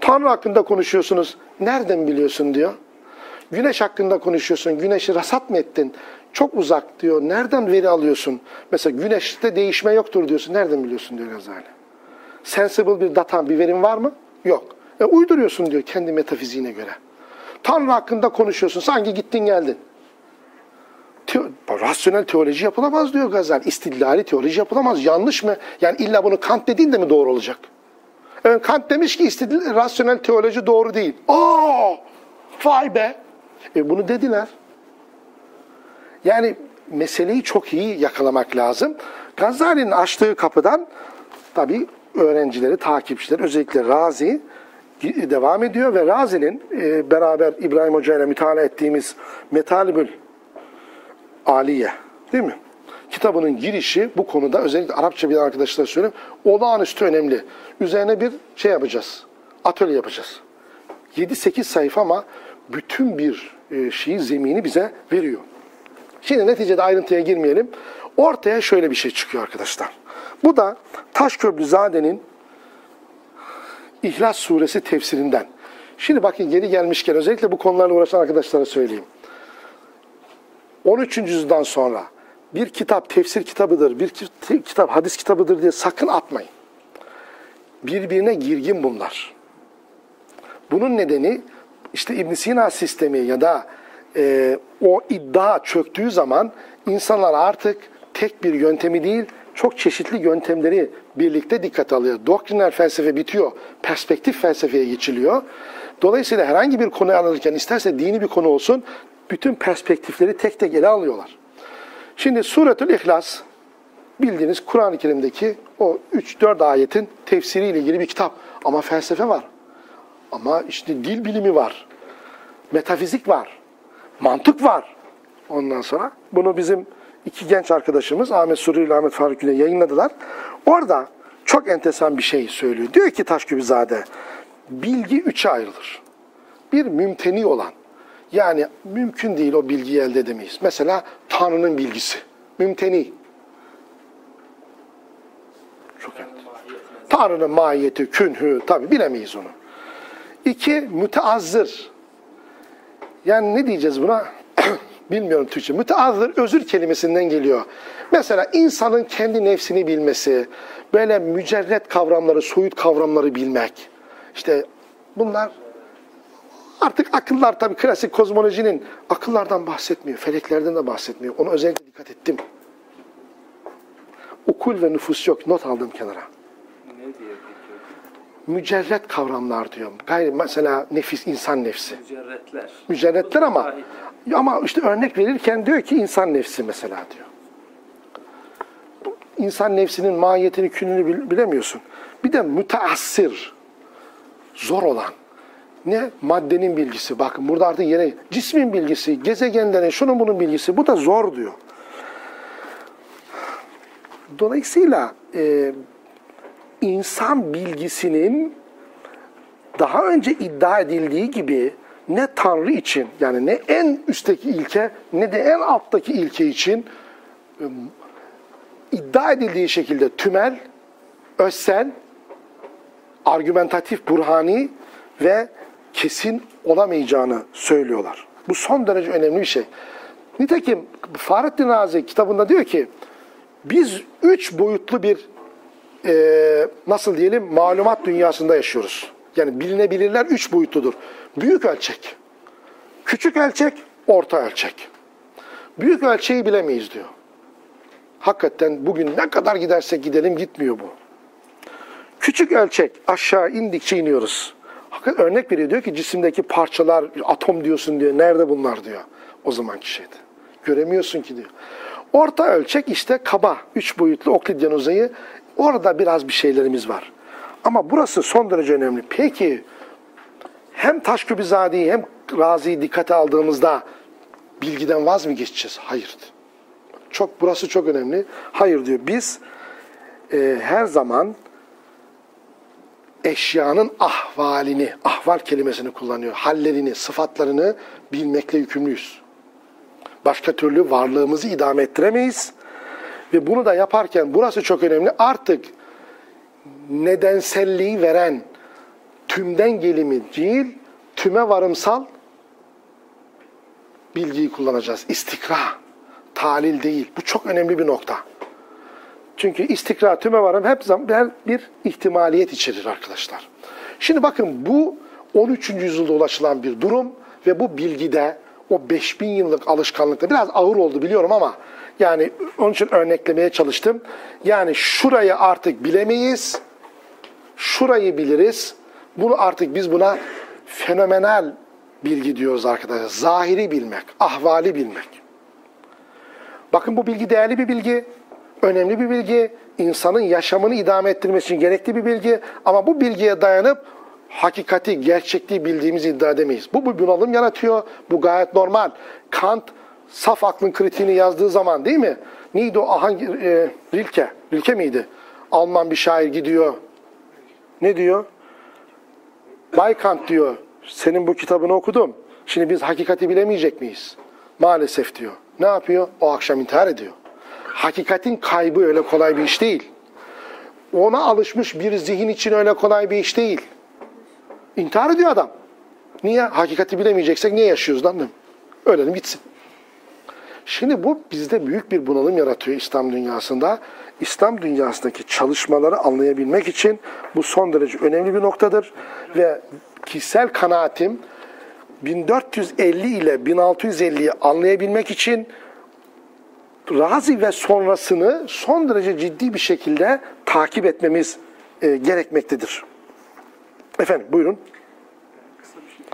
Tanrı hakkında konuşuyorsunuz. Nereden biliyorsun diyor. Güneş hakkında konuşuyorsun. Güneşi rasat mı ettin? Çok uzak diyor. Nereden veri alıyorsun? Mesela güneşte değişme yoktur diyorsun. Nereden biliyorsun diyor Gazali. Sensible bir datan, bir verin var mı? Yok. E uyduruyorsun diyor kendi metafiziğine göre. Tanrı hakkında konuşuyorsun. Sanki gittin geldin. Teo rasyonel teoloji yapılamaz diyor Gazali. İstidlali teoloji yapılamaz. Yanlış mı? Yani illa bunu Kant dediğin de mi doğru olacak? Kant demiş ki istediği rasyonel teoloji doğru değil. Aa, vay be. E bunu dediler. Yani meseleyi çok iyi yakalamak lazım. Gazali'nin açtığı kapıdan tabi öğrencileri, takipçileri, özellikle Razi devam ediyor ve Razi'nin e, beraber İbrahim Hoca ile müteala ettiğimiz Metalibül Aliye değil mi? Kitabının girişi bu konuda özellikle Arapça bilen arkadaşlara söyleyeyim olağanüstü önemli. Üzerine bir şey yapacağız. Atölye yapacağız. 7-8 sayfa ama bütün bir e, şeyi, zemini bize veriyor. Şimdi neticede ayrıntıya girmeyelim. Ortaya şöyle bir şey çıkıyor arkadaşlar. Bu da Taşköprüzade'nin İhlas Suresi tefsirinden. Şimdi bakın geri gelmişken özellikle bu konularla uğraşan arkadaşlara söyleyeyim. 13. yüzyıldan sonra bir kitap tefsir kitabıdır, bir kitap hadis kitabıdır diye sakın atmayın. Birbirine girgin bunlar. Bunun nedeni işte İbn Sina sistemi ya da e, o iddia çöktüğü zaman insanlar artık tek bir yöntemi değil, çok çeşitli yöntemleri birlikte dikkat alıyor. Doktriner felsefe bitiyor, perspektif felsefeye geçiliyor. Dolayısıyla herhangi bir konu alırken isterse dini bir konu olsun, bütün perspektifleri tek tek ele alıyorlar. Şimdi Suretül İhlas bildiğiniz Kur'an-ı Kerim'deki o 3-4 ayetin tefsiriyle ilgili bir kitap. Ama felsefe var. Ama işte dil bilimi var. Metafizik var. Mantık var. Ondan sonra bunu bizim iki genç arkadaşımız Ahmet Suri ile Ahmet Faruk ile yayınladılar. Orada çok enteresan bir şey söylüyor. Diyor ki Taşkübizade, bilgi üçe ayrılır. Bir mümteni olan, yani mümkün değil o bilgiyi elde edemeyiz. Mesela Tanrı'nın bilgisi. Mümteni. Çok enteresan. Tanrı'nın mahiyeti, künhü, tabi bilemeyiz onu. İki, müteazzır. Yani ne diyeceğiz buna? Bilmiyorum Türkçe. Müteazzır özür kelimesinden geliyor. Mesela insanın kendi nefsini bilmesi, böyle mücerret kavramları, soyut kavramları bilmek. İşte bunlar artık akıllar tabii klasik kozmolojinin akıllardan bahsetmiyor, feleklerden de bahsetmiyor. Onu özellikle dikkat ettim. Ukul ve nüfus yok. Not aldım kenara. Ne? Mücerret kavramlar diyor. Gayri mesela nefis, insan nefsi. Mücerretler. Mücerretler ama ama işte örnek verirken diyor ki insan nefsi mesela diyor. İnsan nefsinin mahiyetini, kününü bil- bilemiyorsun. Bir de müteassir, zor olan. Ne? Maddenin bilgisi. Bakın burada artık yine cismin bilgisi, gezegenlerin, şunun bunun bilgisi. Bu da zor diyor. Dolayısıyla e, insan bilgisinin daha önce iddia edildiği gibi ne Tanrı için yani ne en üstteki ilke ne de en alttaki ilke için ım, iddia edildiği şekilde tümel, özsel, argümentatif, burhani ve kesin olamayacağını söylüyorlar. Bu son derece önemli bir şey. Nitekim Fahrettin Razi kitabında diyor ki biz üç boyutlu bir e, nasıl diyelim malumat dünyasında yaşıyoruz. Yani bilinebilirler üç boyutludur. Büyük ölçek, küçük ölçek, orta ölçek. Büyük ölçeği bilemeyiz diyor. Hakikaten bugün ne kadar gidersek gidelim gitmiyor bu. Küçük ölçek aşağı indikçe iniyoruz. Örnek veriyor diyor ki cisimdeki parçalar atom diyorsun diyor. Nerede bunlar diyor. O zamanki şeyde. Göremiyorsun ki diyor. Orta ölçek işte kaba, üç boyutlu Oklidyen uzayı. Orada biraz bir şeylerimiz var. Ama burası son derece önemli. Peki hem Taşkübizade'yi hem Razi'yi dikkate aldığımızda bilgiden vaz mı geçeceğiz? Hayır. Çok burası çok önemli. Hayır diyor. Biz e, her zaman eşyanın ahvalini, ahval kelimesini kullanıyor. Hallerini, sıfatlarını bilmekle yükümlüyüz. Başka türlü varlığımızı idame ettiremeyiz. Ve bunu da yaparken burası çok önemli. Artık nedenselliği veren tümden gelimi değil, tüme varımsal bilgiyi kullanacağız. İstikra, talil değil. Bu çok önemli bir nokta. Çünkü istikra, tüme varım hep zaman bir ihtimaliyet içerir arkadaşlar. Şimdi bakın bu 13. yüzyılda ulaşılan bir durum ve bu bilgide o 5000 yıllık alışkanlıkta biraz ağır oldu biliyorum ama yani onun için örneklemeye çalıştım. Yani şurayı artık bilemeyiz. Şurayı biliriz. Bunu artık biz buna fenomenal bilgi diyoruz arkadaşlar. Zahiri bilmek, ahvali bilmek. Bakın bu bilgi değerli bir bilgi, önemli bir bilgi, insanın yaşamını idame ettirmesi için gerekli bir bilgi ama bu bilgiye dayanıp hakikati, gerçekliği bildiğimizi iddia edemeyiz. Bu bir bunalım yaratıyor, bu gayet normal. Kant saf aklın kritiğini yazdığı zaman değil mi? Neydi o hangi e, Rilke, Rilke miydi? Alman bir şair gidiyor. Ne diyor? Bay Kant diyor, senin bu kitabını okudum. Şimdi biz hakikati bilemeyecek miyiz? Maalesef diyor. Ne yapıyor? O akşam intihar ediyor. Hakikatin kaybı öyle kolay bir iş değil. Ona alışmış bir zihin için öyle kolay bir iş değil. İntihar ediyor adam. Niye? Hakikati bilemeyeceksek niye yaşıyoruz lan? Ölelim gitsin. Şimdi bu bizde büyük bir bunalım yaratıyor İslam dünyasında. İslam dünyasındaki çalışmaları anlayabilmek için bu son derece önemli bir noktadır. Ve kişisel kanaatim 1450 ile 1650'yi anlayabilmek için Razi ve sonrasını son derece ciddi bir şekilde takip etmemiz e, gerekmektedir. Efendim buyurun. Kısa bir şey.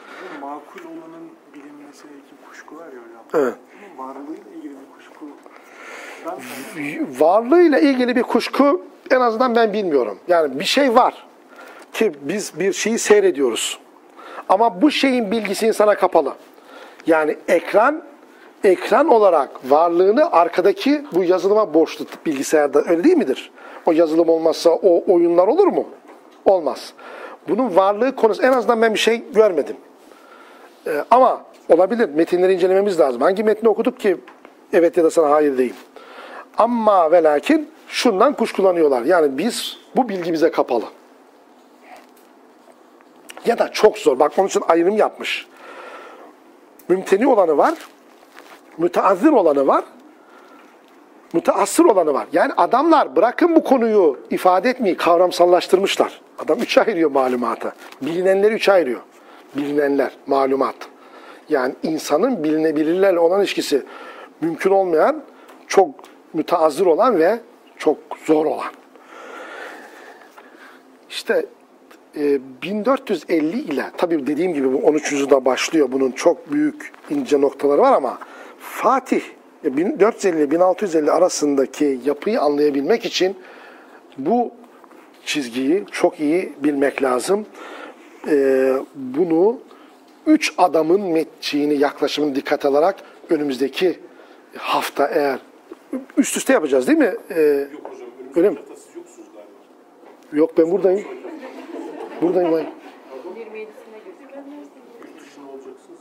Bu makul olanın bilinmesindeki kuşku var ya hocam. Evet. Bunun varlığıyla ilgili bir kuşku varlığıyla ilgili bir kuşku en azından ben bilmiyorum. Yani bir şey var ki biz bir şeyi seyrediyoruz. Ama bu şeyin bilgisi insana kapalı. Yani ekran ekran olarak varlığını arkadaki bu yazılıma borçlu bilgisayarda öyle değil midir? O yazılım olmazsa o oyunlar olur mu? Olmaz. Bunun varlığı konusu en azından ben bir şey görmedim. Ee, ama olabilir. Metinleri incelememiz lazım. Hangi metni okuduk ki evet ya da sana hayır diyeyim. Ama ve lakin şundan kuşkulanıyorlar. Yani biz bu bilgi bize kapalı. Ya da çok zor. Bak onun için ayrım yapmış. Mümteni olanı var. Müteazzir olanı var. Müteassır olanı var. Yani adamlar bırakın bu konuyu ifade etmeyi kavramsallaştırmışlar. Adam üçe ayırıyor malumatı. Bilinenleri üçe ayırıyor. Bilinenler, malumat. Yani insanın bilinebilirlerle olan ilişkisi mümkün olmayan, çok müteazzir olan ve çok zor olan. İşte e, 1450 ile tabii dediğim gibi bu 13. yüzyılda başlıyor. Bunun çok büyük ince noktaları var ama Fatih e, 1450 ile 1650 arasındaki yapıyı anlayabilmek için bu çizgiyi çok iyi bilmek lazım. E, bunu üç adamın metçiğini, yaklaşımını dikkat alarak önümüzdeki hafta eğer üst üste yapacağız değil mi? E, Yok hocam, Öyle mi? yok ben buradayım. Buradayım. 27'sinde gözüküyor. Yurt dışında olacaksınız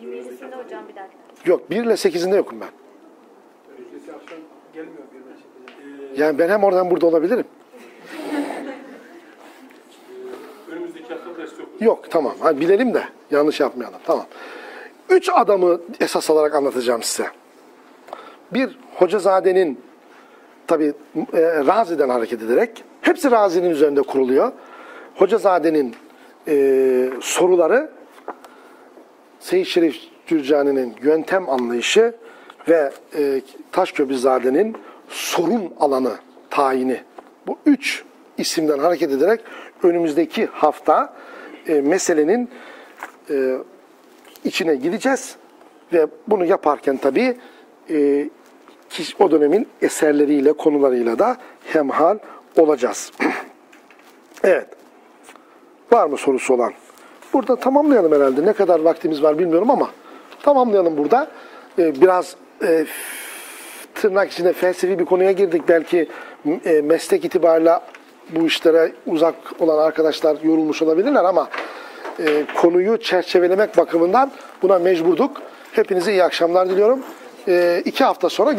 hocam. 27'sinde hocam bir dakika. Yok 1 ile 8'inde yokum ben. Yani ben hem oradan burada olabilirim. Önümüzdeki hafta ders yok. Yok tamam. Ha, bilelim de yanlış yapmayalım. Tamam. Üç adamı esas alarak anlatacağım size. Bir Hocazade'nin tabi e, Razi'den hareket ederek hepsi Razi'nin üzerinde kuruluyor. Hocazade'nin e, soruları Seyyid Şerif Cürcani'nin yöntem anlayışı ve e, Taşköprüzade'nin sorun alanı tayini. Bu üç isimden hareket ederek önümüzdeki hafta e, meselenin e, içine gideceğiz ve bunu yaparken tabii e, o dönemin eserleriyle, konularıyla da hemhal olacağız. evet. Var mı sorusu olan? Burada tamamlayalım herhalde. Ne kadar vaktimiz var bilmiyorum ama tamamlayalım burada. Ee, biraz e, tırnak içinde felsefi bir konuya girdik. Belki e, meslek itibariyle bu işlere uzak olan arkadaşlar yorulmuş olabilirler ama e, konuyu çerçevelemek bakımından buna mecburduk. Hepinize iyi akşamlar diliyorum. E, iki hafta sonra